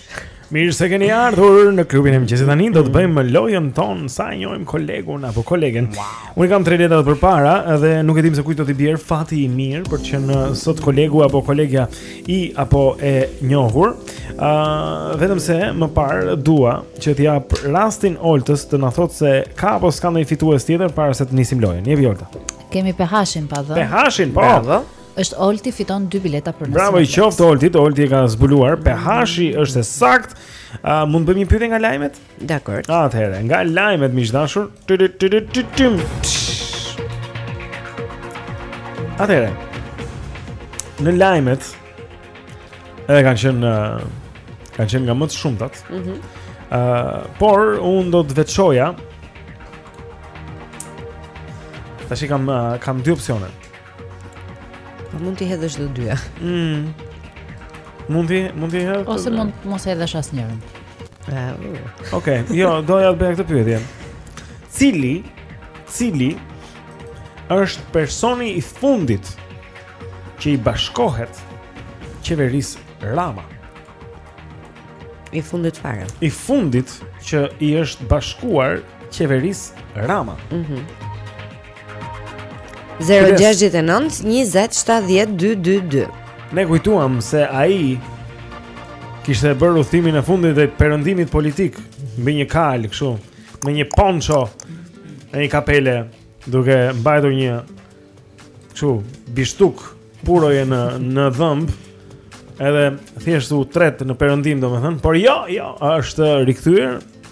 Speaker 1: Mirë se keni ardhur në klubin e mëngjesit tani do të bëjmë lojën tonë sa e njohim kolegun apo kolegen. Wow. Unë i kam tre letrat përpara dhe nuk e dimë se kujt do t'i bjerë fati i mirë për të qenë uh, sot kolegu apo kolegja i apo e njohur. Ëh uh, vetëm se më parë dua që t'i jap rastin Oltës të na thotë se ka apo s'ka ndonjë fitues tjetër para se të nisim lojën. Jepi Olta.
Speaker 2: Kemi PH-in pa dhënë.
Speaker 1: PH-in po.
Speaker 9: Bravo.
Speaker 2: Është Olti fiton dy bileta për nesër.
Speaker 1: Bravo, i qoftë Oltit, Olti e ka zbuluar. Mm. PH-i është e saktë. Uh, mund t'bëjmë një pyetje nga lajmet?
Speaker 9: Dakor.
Speaker 1: Atëherë, nga lajmet miq të dashur. Atëherë. Në lajmet edhe kanë qenë kanë qenë nga më të shumtat.
Speaker 9: Mhm.
Speaker 1: Mm uh, por un do të veçoja Tashi kam kam dy opsione.
Speaker 9: Po mund t'i hedhësh të dyja.
Speaker 1: Mm. Mund t'i, mund t'i hedhësh.
Speaker 2: Ose mund të mos hedhësh asnjërin. Uh.
Speaker 1: Okej, jo, doja të bëja këtë pyetje. Cili, cili është personi i fundit që i bashkohet qeverisë Rama?
Speaker 9: I fundit fare.
Speaker 1: I fundit që i është bashkuar qeverisë Rama.
Speaker 9: Mhm. Mm 069 20 70 222.
Speaker 1: Ne kujtuam se ai kishte bërë udhëtimin e fundit të perëndimit politik mbi një kalë kështu, me një ponço e një kapele duke mbajtur një kështu bishtuk puroje në në dhëmbë. Edhe thjesht u tret në perëndim domethënë, por jo, jo, është rikthyer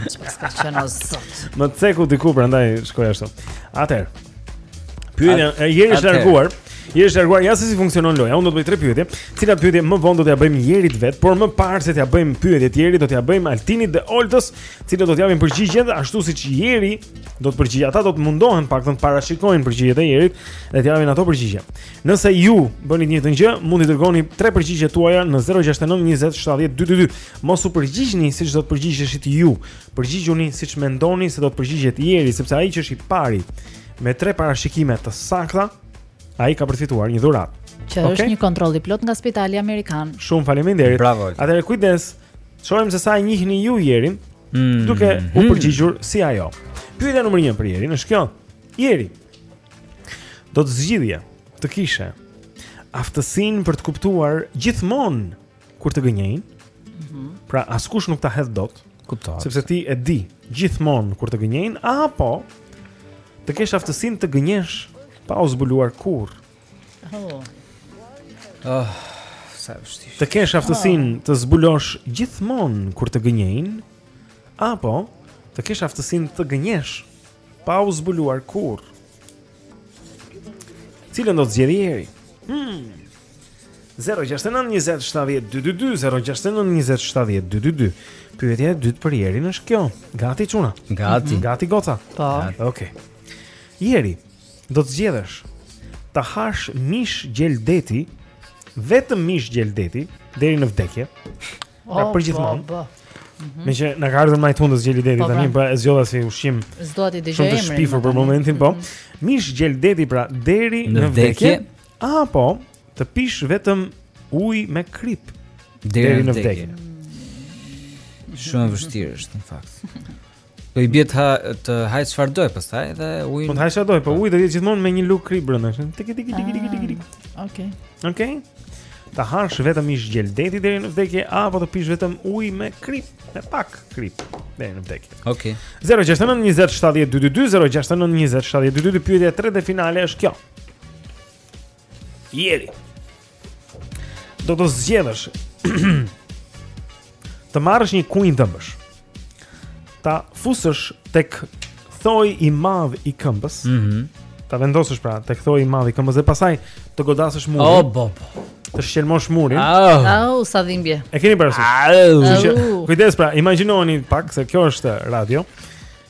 Speaker 2: Çfarë ka qenë o zot?
Speaker 1: Më ceku diku prandaj shkoj ashtu. Atëherë. Pyetja e Jeri është larguar. Jeri është larguar. Ja se si funksionon loja. Unë do të bëj tre pyetje. Të cilat pyetje më vonë do t'ia bëjmë Jerit vet, por më parë se t'ia bëjmë pyetjet Jerit, do t'ia bëjmë Altinit dhe Oltës, të cilët do t'japin përgjigjet ashtu siç Jeri do të përgjigjej. Ata do të mundohen të paktën të parashikojnë përgjigjet e Jerit dhe t'japin ato përgjigje. Nëse ju bëni të njëjtën gjë, mund t'i dërgoni tre përgjigjet tuaja në 069 20 70 222. Mos u përgjigjni siç do të përgjigjeshit ju. Përgjigjuni siç mendoni se do të përgjigjet Jeri, sepse ai që është i pari me tre parashikime të sakta, ai ka për të fituar një dhuratë.
Speaker 2: Që okay? është një kontroll i plotë nga Spitali Amerikan.
Speaker 1: Shumë faleminderit.
Speaker 11: Bravo.
Speaker 1: Atëherë kujdes. Shohim se sa e njihni ju Jerin,
Speaker 11: mm.
Speaker 1: duke u hmm. përgjigjur si ajo. Pyetja nr. 1 për Jerin është kjo. Jeri. Do të zgjidhje të kishe aftësinë për të kuptuar gjithmonë kur të gënjejnë. Mhm. Pra askush nuk ta hedh dot.
Speaker 11: Kuptoj.
Speaker 1: Sepse ti e di gjithmonë kur të gënjejnë apo të kesh aftësinë të gënjesh pa u zbuluar kurrë.
Speaker 2: Oh.
Speaker 11: Oh, sa vështirë.
Speaker 1: Të kesh aftësinë oh. të zbulosh gjithmonë kur të gënjejnë apo të kesh aftësinë të gënjesh pa u zbuluar kurrë. Cilën do të zgjidhte Jeri? Hmm. 069 20 70 222 069 20 70 222 Pyetja e dytë për Jerin është kjo. Gati çuna?
Speaker 11: Gati. Mm -hmm.
Speaker 1: Gati goca?
Speaker 2: Po.
Speaker 1: Okej. Okay. Jeri, do të zgjedhësh të hash mish gjeldeti, vetëm mish gjeldeti deri në vdekje. Pra
Speaker 2: oh,
Speaker 1: përgjithmonë.
Speaker 2: Po, po.
Speaker 1: Mhm. Meqë na ka ardhur në majë të hundës gjeldeti
Speaker 2: po,
Speaker 1: tani, pra e zgjodha si ushqim Shumë të shpifur për
Speaker 2: mhm.
Speaker 1: momentin, po mhm. Mish gjeldeti pra deri
Speaker 11: në
Speaker 1: vdekje Apo të pish vetëm ujë me kripë
Speaker 11: deri në vdekje. Shumë e vështirë është në fakt. Po i bie të të haj çfarë do pastaj dhe ujin.
Speaker 1: Po të haj çfarë do, po uji do të jetë gjithmonë me një lugë kripë brenda. Tik tik tik tik tik tik. Ah,
Speaker 2: okej.
Speaker 1: Okej. Të hash vetëm mish gjeldeti deri në vdekje apo të pish vetëm ujë me kripë, me pak kripë deri në vdekje.
Speaker 11: Okej. Okay.
Speaker 1: 069 20 70 222 069 20 70 222 pyetja e tretë finale është kjo. Jeri. Do të zgjedhësh të marrësh një kunj dhëmbësh. Ta fusësh tek thoi i madh i këmbës.
Speaker 11: Mhm.
Speaker 1: Mm ta vendosësh pra tek thoi i madh i këmbës dhe pastaj të godasësh murin.
Speaker 11: Oh, bo, bo.
Speaker 1: Të shkelmosh murin.
Speaker 2: Au, oh, sa dhimbje.
Speaker 1: E keni parasysh?
Speaker 2: Au.
Speaker 1: Kujdes pra, imagjinoni pak se kjo është radio.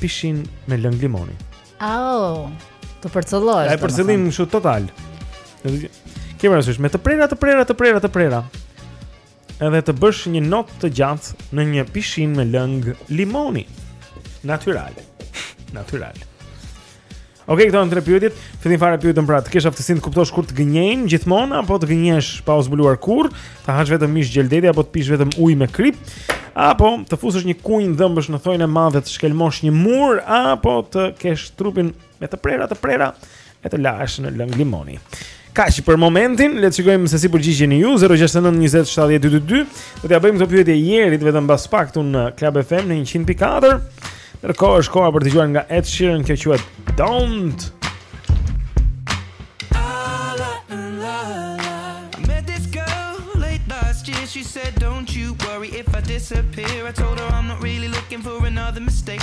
Speaker 1: pishinë me lëng limoni.
Speaker 2: Au. Të përcëllosh.
Speaker 1: Ai përcëllim kështu total. Ke parasysh me të prera, të prera, të prera, të prera. Edhe të bësh një not të gjatë në një pishinë me lëng limoni. Natyral. Natyral. Ok, këto janë tre pyetjet. Fillim fare e pyetën pra, të kesh aftësinë të kuptosh kur të gënjejnë gjithmonë apo të gënjesh pa u zbuluar kurrë, të hash vetëm mish gjeldeti apo të pish vetëm ujë me kripë, apo të fusësh një kunj dhëmbësh në thonjën e madhe të shkelmosh një mur apo të kesh trupin me të prera të prera e të lahesh në lëng limoni. Kaq për momentin, le të shikojmë se si përgjigjeni ju 069 20 70 222. Do t'ia bëjmë këto pyetje Jerit vetëm pas pak këtu në në Club FM në 100.4. Ndërkohë është koha për të dëgjuar nga Ed Sheeran kjo quhet Don't.
Speaker 4: She said don't you worry if I disappear I told her I'm not really looking for another mistake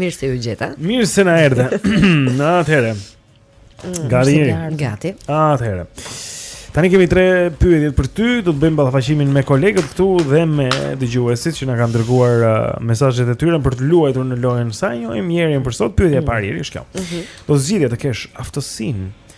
Speaker 9: Mirë se ju gjeta.
Speaker 1: Mirë se na erdhe. Atëherë. Mm, gati.
Speaker 9: Gati.
Speaker 1: Atëherë. Tani kemi tre pyetje për ty, do të bëjmë ballafaqimin me kolegët këtu dhe me dëgjuesit që na kanë dërguar uh, mesazhet e tyre për të luajtur në lojën sa e njohim Jerin për sot. Pyetja e mm. parë është kjo.
Speaker 9: Mhm.
Speaker 1: Do zgjidhje të kesh aftësinë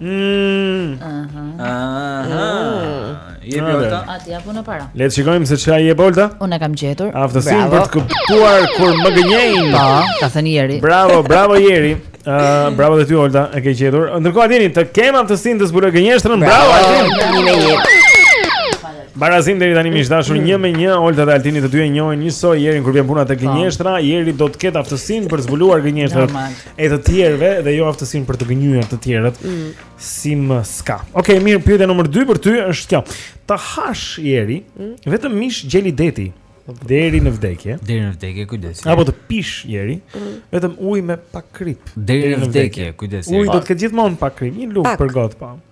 Speaker 9: Mm. Aha. Aha.
Speaker 1: Mm.
Speaker 11: Jepi Olta.
Speaker 2: A ti apo unë para?
Speaker 1: Le të shikojmë se çfarë jep Olta.
Speaker 2: Unë e kam gjetur.
Speaker 1: Aftësinë për të kuptuar kur më gënjejnë.
Speaker 2: Po, ka thënë Jeri.
Speaker 1: Bravo, bravo Jeri. Ë, uh, bravo dhe ty Olta, e ke gjetur. Ndërkohë Altini, të kem aftësinë të zbuloj gënjeshtrën. Bravo Altini.
Speaker 9: Një me një.
Speaker 1: Barazim deri tani miq të dashur 1 mm. me 1 Olta dhe Altini të dy e njohin njësoj Jerin kur vjen puna te po. gënjeshtra Jeri do të ketë aftësinë për të zbuluar
Speaker 2: gënjeshtrën
Speaker 1: e të tjerëve dhe jo aftësinë për të gënjyer të tjerët. Mm. Si mëska. Okej, okay, mirë, pyetja nr. 2 për ty është kjo. Të hash Jeri mm. vetëm mish gjeli deti deri në vdekje.
Speaker 11: Deri në vdekje, kujdes.
Speaker 1: Apo të pish Jeri mm. vetëm ujë me pak kripë.
Speaker 11: Deri në vdekje, kujdes.
Speaker 1: Uji do të ketë gjithmonë pak kripë, një lugë për gotë po. Po.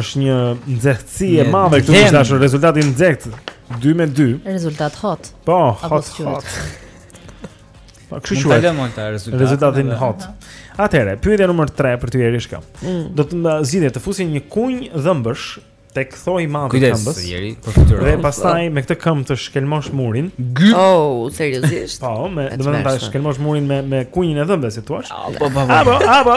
Speaker 1: Është një nxehtësi e madhe këtu
Speaker 11: miq
Speaker 1: të dashur rezultati i nxehtë 2 me 2.
Speaker 2: Rezultat hot.
Speaker 1: Po, hot hot. Po kështu
Speaker 11: që.
Speaker 1: Rezultati
Speaker 11: i
Speaker 1: hot. Atëherë, pyetja numër 3 për ty Jeri është kjo.
Speaker 9: Mm.
Speaker 1: Do të zgjidhje të fusin një kunj dhëmbësh tek thoi i madh i këmbës.
Speaker 11: Kujdes, Jeri, për fytyrën.
Speaker 1: Dhe pastaj me këtë këmbë të shkelmosh murin.
Speaker 9: Oh, seriozisht.
Speaker 1: Po, me, do të thotë ta shkelmosh murin me me kunjin e dhëmbëve, si thua?
Speaker 11: Po, po, po.
Speaker 1: Apo, apo.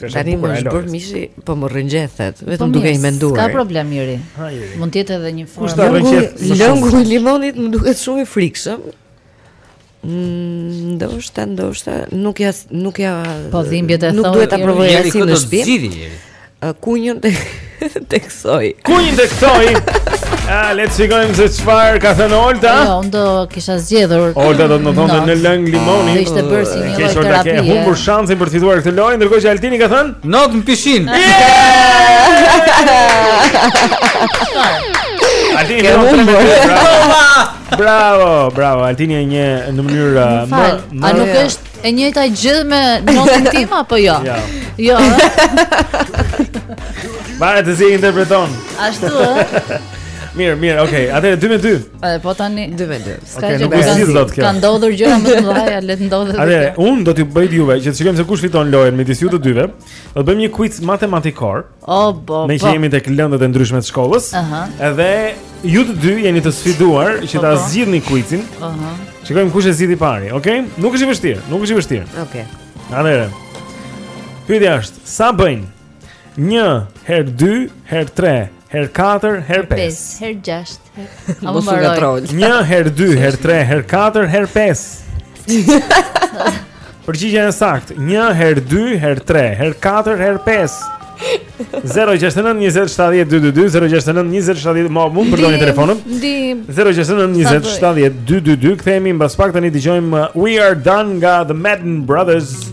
Speaker 9: Tani më është bërë mishi, po më rrëqethet,
Speaker 2: po
Speaker 9: vetëm duke i menduar.
Speaker 2: Ka problem Jeri. Mund të jetë edhe një formë.
Speaker 1: Kush ta rrëqeth.
Speaker 9: Lëngu i limonit më duket shumë i frikshëm. Mm, ndoshta, ndoshta nuk ia nuk ia
Speaker 2: Po dhimbjet e
Speaker 9: thoit.
Speaker 2: Nuk
Speaker 9: duhet ta provojë
Speaker 11: asnjë
Speaker 9: në shtëpi. Kunjin tek Thoi.
Speaker 1: Kunjin tek thoi? Ah, le të shikojmë se çfarë ka thënë Olta.
Speaker 2: Jo, unë do kisha zgjedhur.
Speaker 1: Olta do të
Speaker 2: notonte
Speaker 1: në lëng limoni.
Speaker 2: Do ishte bërë si një lloj
Speaker 1: terapie. Ke humbur shansin për të fituar këtë lojë, ndërkohë që Altini ka thënë,
Speaker 11: "Not në pishinë."
Speaker 1: Altini ka
Speaker 9: humbur.
Speaker 1: Bravo, bravo. Altini një në mënyrë më.
Speaker 2: Ai nuk është E njëjta gjë me notin tim apo jo?
Speaker 1: Jo.
Speaker 2: Jo.
Speaker 1: Varet se si e interpreton.
Speaker 2: Ashtu ë.
Speaker 1: Mirë, mirë, okay. Atëherë 2 me 2.
Speaker 2: Po tani
Speaker 9: 2 me 2.
Speaker 2: S'ka
Speaker 1: okay,
Speaker 2: gjë.
Speaker 1: Nuk është se ç'u bë.
Speaker 2: Kanë ndodhur gjëra më të mëdha, le të ndodhë.
Speaker 1: Atëherë, unë do t'ju bëj juve që të shikojmë se kush fiton lojën midis ju të dyve. Do të bëjmë një quiz matematikor.
Speaker 2: O
Speaker 1: bo bo.
Speaker 2: Meqë
Speaker 1: jemi tek lëndët e ndryshme të shkollës.
Speaker 2: Ëh. Uh -huh.
Speaker 1: Edhe ju të dy jeni të sfiduar që ta zgjidhni kuizin.
Speaker 2: Ëh. Uh -huh.
Speaker 1: Shikojmë kush e zgjidh i pari, okay? Nuk është i vështirë, nuk është i vështirë.
Speaker 9: Okay.
Speaker 1: Atëherë. Pyetja është, sa bëjnë? 1 herë 2 herë 3 herë 4 herë 5
Speaker 2: herë 6 A
Speaker 9: mos u gatrol.
Speaker 1: Një herë dy, herë tre, herë katër, herë pesë. Përgjigja e saktë, një herë dy, herë tre, herë katër, herë pesë. 069-2722-069-2722 Po mund të përdorni telefonin 069-2722 Kthehemi mbas pak tani dëgjojmë uh, We are done nga The Madden Brothers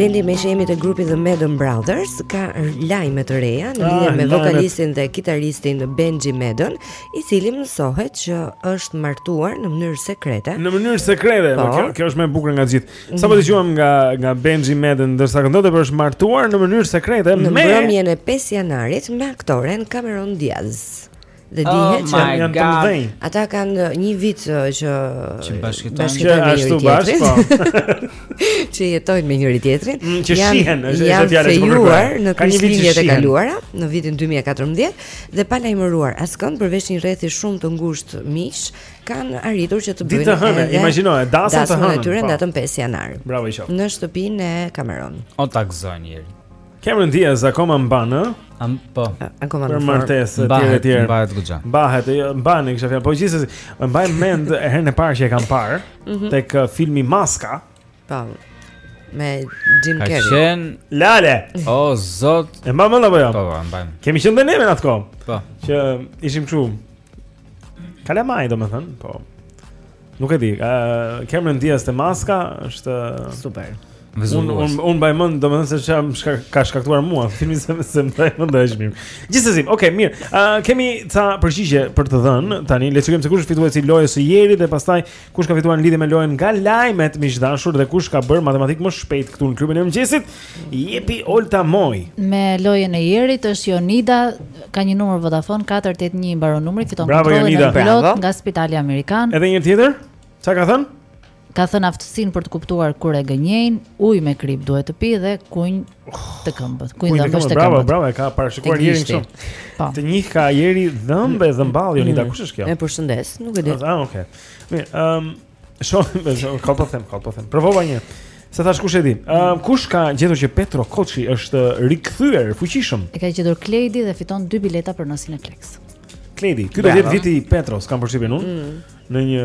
Speaker 3: Blendi meqë jemi te grupi The Madden Brothers ka lajme të reja në
Speaker 1: ah,
Speaker 3: lidhje me vokalistin dhe kitaristin Benji Madden, i cili mësohet që është martuar në mënyrë sekrete.
Speaker 1: Në mënyrë sekrete,
Speaker 3: po,
Speaker 1: kjo, kjo është më e bukur nga gjithë. Mhm. Sa po dëgjuam nga nga Benji Madden ndërsa këndonte por është martuar në mënyrë sekrete me Në
Speaker 3: mbrëmjen e 5 janarit me aktoren Cameron Diaz. Dhe
Speaker 11: oh
Speaker 3: dihet që
Speaker 1: janë të mëdhenj.
Speaker 3: Ata kanë një vit uh, që
Speaker 11: që
Speaker 3: bashkëjetojnë me njëri tjetrin. Po. Që jetojnë me njëri tjetrin.
Speaker 1: Mm, që shihen, është fjalë
Speaker 3: e
Speaker 1: shkurtuar.
Speaker 3: Në Krishtlindjet e kaluara, në vitin 2014, dhe pa lajmëruar askënd përveç një rrethi shumë të ngushtë miqsh, kanë arritur që të bëjnë edhe
Speaker 1: imagjinoje,
Speaker 3: dasmën të
Speaker 1: hënën.
Speaker 3: Atyre
Speaker 1: po.
Speaker 3: datën 5 janar.
Speaker 1: Bravo u qoftë.
Speaker 3: Në shtëpinë e Cameron.
Speaker 11: O ta gëzojnë, Jeri.
Speaker 1: Cameron Diaz akoma mban, ë?
Speaker 11: Am po.
Speaker 3: Akoma mban. Për
Speaker 1: martesë etj etj.
Speaker 11: Mbahet goxha.
Speaker 1: Mbahet, jo, mban, kisha fjalën. Po gjithsesi, mbaj mend herën e parë që e kam parë
Speaker 3: mhm.
Speaker 1: tek uh, filmi Maska.
Speaker 3: Po. Me Jim Carrey.
Speaker 11: Ka qenë
Speaker 1: lale.
Speaker 11: O oh, zot.
Speaker 1: E mban mend apo jo?
Speaker 11: Po, po, e mbaj mend.
Speaker 1: Kemi qenë ne në atë kohë.
Speaker 11: Po.
Speaker 1: Që ishim këtu. Kalamaj domethënë, po. Nuk e di. Uh, Cameron Diaz te Maska është
Speaker 3: super.
Speaker 1: Un un un mbaj mend domethënë se ç'më ka shka, ka shkaktuar mua filmi se më s'e mbaj mend dhe aq mirë. Gjithsesi, okay, mirë. Uh, kemi ca përgjigje për të dhënë tani. Le të shikojmë se kush është fituesi i lojës së Jerit dhe pastaj Kush ka fituar në lidhje me lojën nga lajmet miq të dashur dhe kush ka bërë matematikë më shpejt këtu në klubin e mëngjesit? Jepi Olta moj.
Speaker 2: Me lojën e Jerit është Jonida, ka një numër Vodafone 481 i mbaron numri, fiton kontrollin e
Speaker 1: plotë
Speaker 2: nga Spitali Amerikan.
Speaker 1: Edhe një tjetër? Çka ka thënë?
Speaker 2: Ka thënë aftësinë për të kuptuar kur e gënjejnë, ujë me kripë duhet të pijë dhe kunj të këmbët. Ku
Speaker 1: ndon
Speaker 2: të këmbët?
Speaker 1: Bravo, bravo, e ka parashikuar
Speaker 2: Jeri
Speaker 1: këtu.
Speaker 2: Po.
Speaker 1: Të njëjtë ka Jeri dhëmbë e dhëmballë Jonida mm. kush është kjo?
Speaker 3: Ne përshëndet, nuk e di.
Speaker 1: Ah, okay. Mirë, ehm, shohim me zonë, ka po them, ka po them. Provova një. Se thashë kush e di. Ehm, kush ka gjetur që Petro Koçi është rikthyer fuqishëm?
Speaker 2: E ka gjetur Kledi dhe fiton dy bileta për në Cineplexx.
Speaker 1: Kledi, ky do jetë viti i Petros, kam përshtypjen unë.
Speaker 2: Mm.
Speaker 1: Në një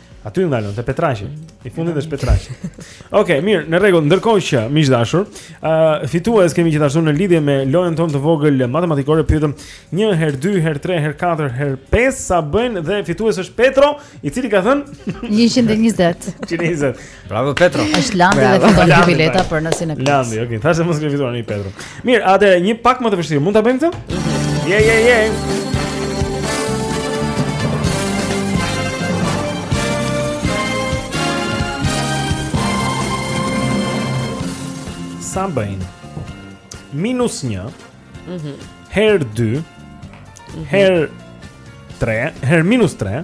Speaker 1: Aty na ka lënë, te Petraqi. I fundit është Petraqi. Okej, okay, mirë, në rregull, ndërkohë që miq të dashur, ë uh, fitues kemi gjithashtu në lidhje me lojën tonë të vogël matematikore, pyetëm 1 herë 2 herë 3 herë 4 herë 5 sa bëjnë dhe fitues është Petro, i cili ka thënë
Speaker 2: 120.
Speaker 1: 120.
Speaker 11: Bravo Petro.
Speaker 2: Është Landi dhe fiton dy bileta për në Cineplex.
Speaker 1: Landi, okay. Thashë mos ke fituar një Petro. Mirë, atëherë një pak më të vështirë. Mund ta bëjmë këtë? Je, je, je. Sa bëjmë? Minus 1 mm -hmm. Herë
Speaker 23: 2
Speaker 24: mm
Speaker 23: -hmm. Herë 3 Herë minus 3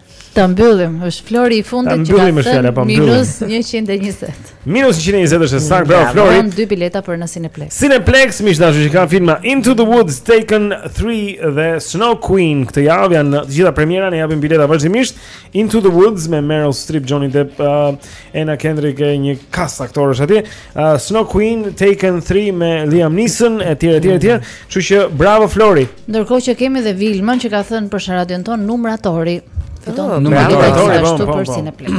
Speaker 1: Ta mbyllim,
Speaker 2: është Flori i fundit që ka thënë
Speaker 1: po
Speaker 2: minus 120.
Speaker 1: Minus 120 është e saktë, bravo Flori.
Speaker 2: Ka dy bileta për në Cineplex.
Speaker 1: Cineplex miq të dashur që ka filma Into the Woods Taken 3 dhe Snow Queen. Këtë javë janë të gjitha premiera, ne japim bileta vazhdimisht. Into the Woods me Meryl Streep, Johnny Depp, uh, Anna Kendrick e një kast aktorësh atje. Uh, Snow Queen Taken 3 me Liam Neeson etj etj etj. Kështu që bravo Flori.
Speaker 2: Ndërkohë që kemi dhe Vilmën që ka thënë për Sharadion tonë numëratori. Fiton
Speaker 9: oh,
Speaker 2: numëratori
Speaker 1: po,
Speaker 2: ashtu
Speaker 1: po,
Speaker 2: për
Speaker 1: po.
Speaker 2: Cineplex.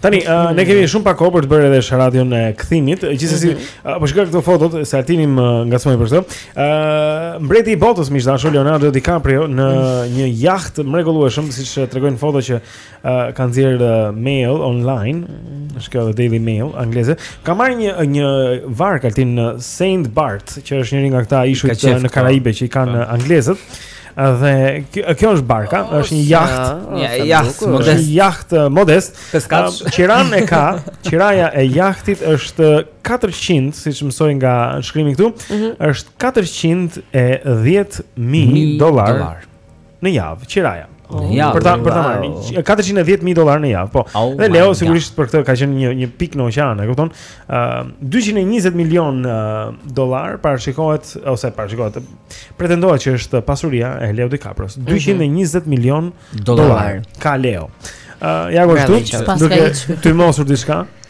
Speaker 1: Tani uh, ne kemi shumë pak kohë për të bërë edhe Sharadion e kthimit. Gjithsesi, mm -hmm. uh, po shikoj këto fotot se Altini më ngacmoi për këtë. Ë uh, mbreti i botës miq të dashur Leonardo DiCaprio në mm -hmm. një jaht të mrekullueshëm siç tregojnë fotot që Uh, ka nxjerrë uh, mail online, mm -hmm. është kjo Daily Mail angleze. Ka marrë një një varkë Altin në Saint Bart, që është njëri nga këta ishujt
Speaker 11: ka qef,
Speaker 1: në Karaibe që i kanë po. anglezët. Dhe kjo është varka, oh, është një
Speaker 11: jaht, një
Speaker 1: jaht
Speaker 11: modest,
Speaker 1: një jaht modest. Qiran e ka, qiraja e jahtit është 400, siç mësoj nga shkrimi këtu, mm -hmm. është 410.000 dollarë.
Speaker 11: dollarë.
Speaker 1: në javë, qiraja.
Speaker 11: Oh, në javë.
Speaker 1: Për ta për ta marrë 410000 dollarë në javë, po.
Speaker 11: Oh,
Speaker 1: dhe Leo sigurisht për këtë ka qenë një një pikë në oqean, e kupton? Ë uh, 220 milion uh, dollarë parashikohet ose parashikohet pretendohet që është pasuria e Leo DiCaprios. 220 mm
Speaker 11: -hmm.
Speaker 1: milion dollarë ka Leo. Ë uh,
Speaker 9: ja
Speaker 2: ku është?
Speaker 1: Duke tymosur diçka.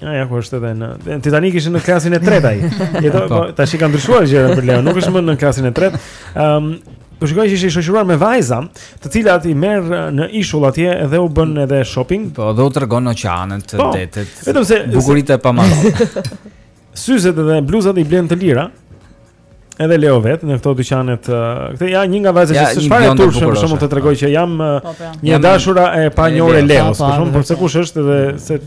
Speaker 1: Ja, ja, ku është edhe në... Titanic ishte në klasin e tretë, ai. E
Speaker 11: po,
Speaker 1: po, po tashi kanë ndryshuar gjërat për Leo, nuk është më në klasin e tretë. Um, Po shikoj që ishte i shoqëruar me vajza, të cilat i merr uh, në ishull atje dhe u bën edhe shopping.
Speaker 11: Po, dhe u tregon oqeanet,
Speaker 1: po,
Speaker 11: detet.
Speaker 1: Vetëm se
Speaker 11: bukuritë e pamës.
Speaker 1: Syzet dhe bluzat i blen të lira. Edhe Leo vetë në këto dyqanet, këtë ja një nga vajzat që s'ka
Speaker 11: fare
Speaker 1: turp për shembull të tregoj që jam
Speaker 2: po, po.
Speaker 1: një
Speaker 11: e
Speaker 1: dashura e panjohur
Speaker 11: e Leos,
Speaker 1: për shembull se kush është dhe se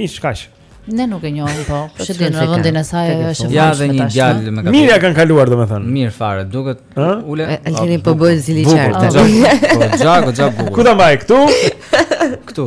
Speaker 1: hiç kaq.
Speaker 2: Ne nuk e njohim po, që
Speaker 9: e
Speaker 2: dinë në vendin e saj është
Speaker 11: Ja dhe një djalë me kapelë.
Speaker 1: Mirë ia kanë kaluar domethënë.
Speaker 11: Mirë fare, duket. Ule.
Speaker 9: Altini po bën zili qartë.
Speaker 11: Po xhaku, xhaku.
Speaker 1: Ku ta mbaj këtu?
Speaker 11: Këtu.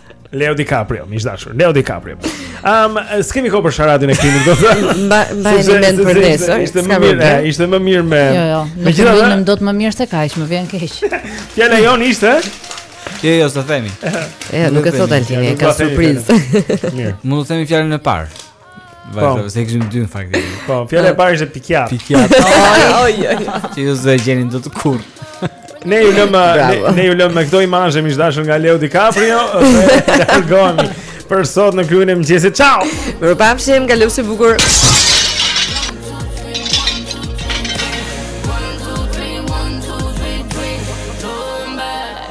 Speaker 1: Leo DiCaprio, miq të dashur. Leo DiCaprio. Ëm, um, s'kemi kohë për sharadin e krimit, do të thënë.
Speaker 9: Mbajeni mend për nesër.
Speaker 1: Ishte më mirë, eh, ishte më mirë me.
Speaker 2: Jo, jo.
Speaker 1: Megjithatë,
Speaker 2: do të më mirë se kaq, më vjen keq.
Speaker 1: Fjala jonë ishte?
Speaker 11: Jo, jo, s'do themi.
Speaker 9: Jo, nuk e thotë Altini, ka surprizë.
Speaker 1: Mirë.
Speaker 11: Mund të themi fjalën e parë. Vajza, se kishim dy në fakt.
Speaker 1: Po, fjala e parë ishte pikiatë.
Speaker 11: Pikiatë.
Speaker 9: Oj, oj.
Speaker 11: Që ju s'e gjenit dot kurrë.
Speaker 1: Ne ju lëmë ne, ne ju lëmë me këto imazhe miq të dashur nga Leo DiCaprio dhe largohemi për sot në klubin e mëngjesit. Ciao.
Speaker 9: Mirupafshim, kalofshi bukur.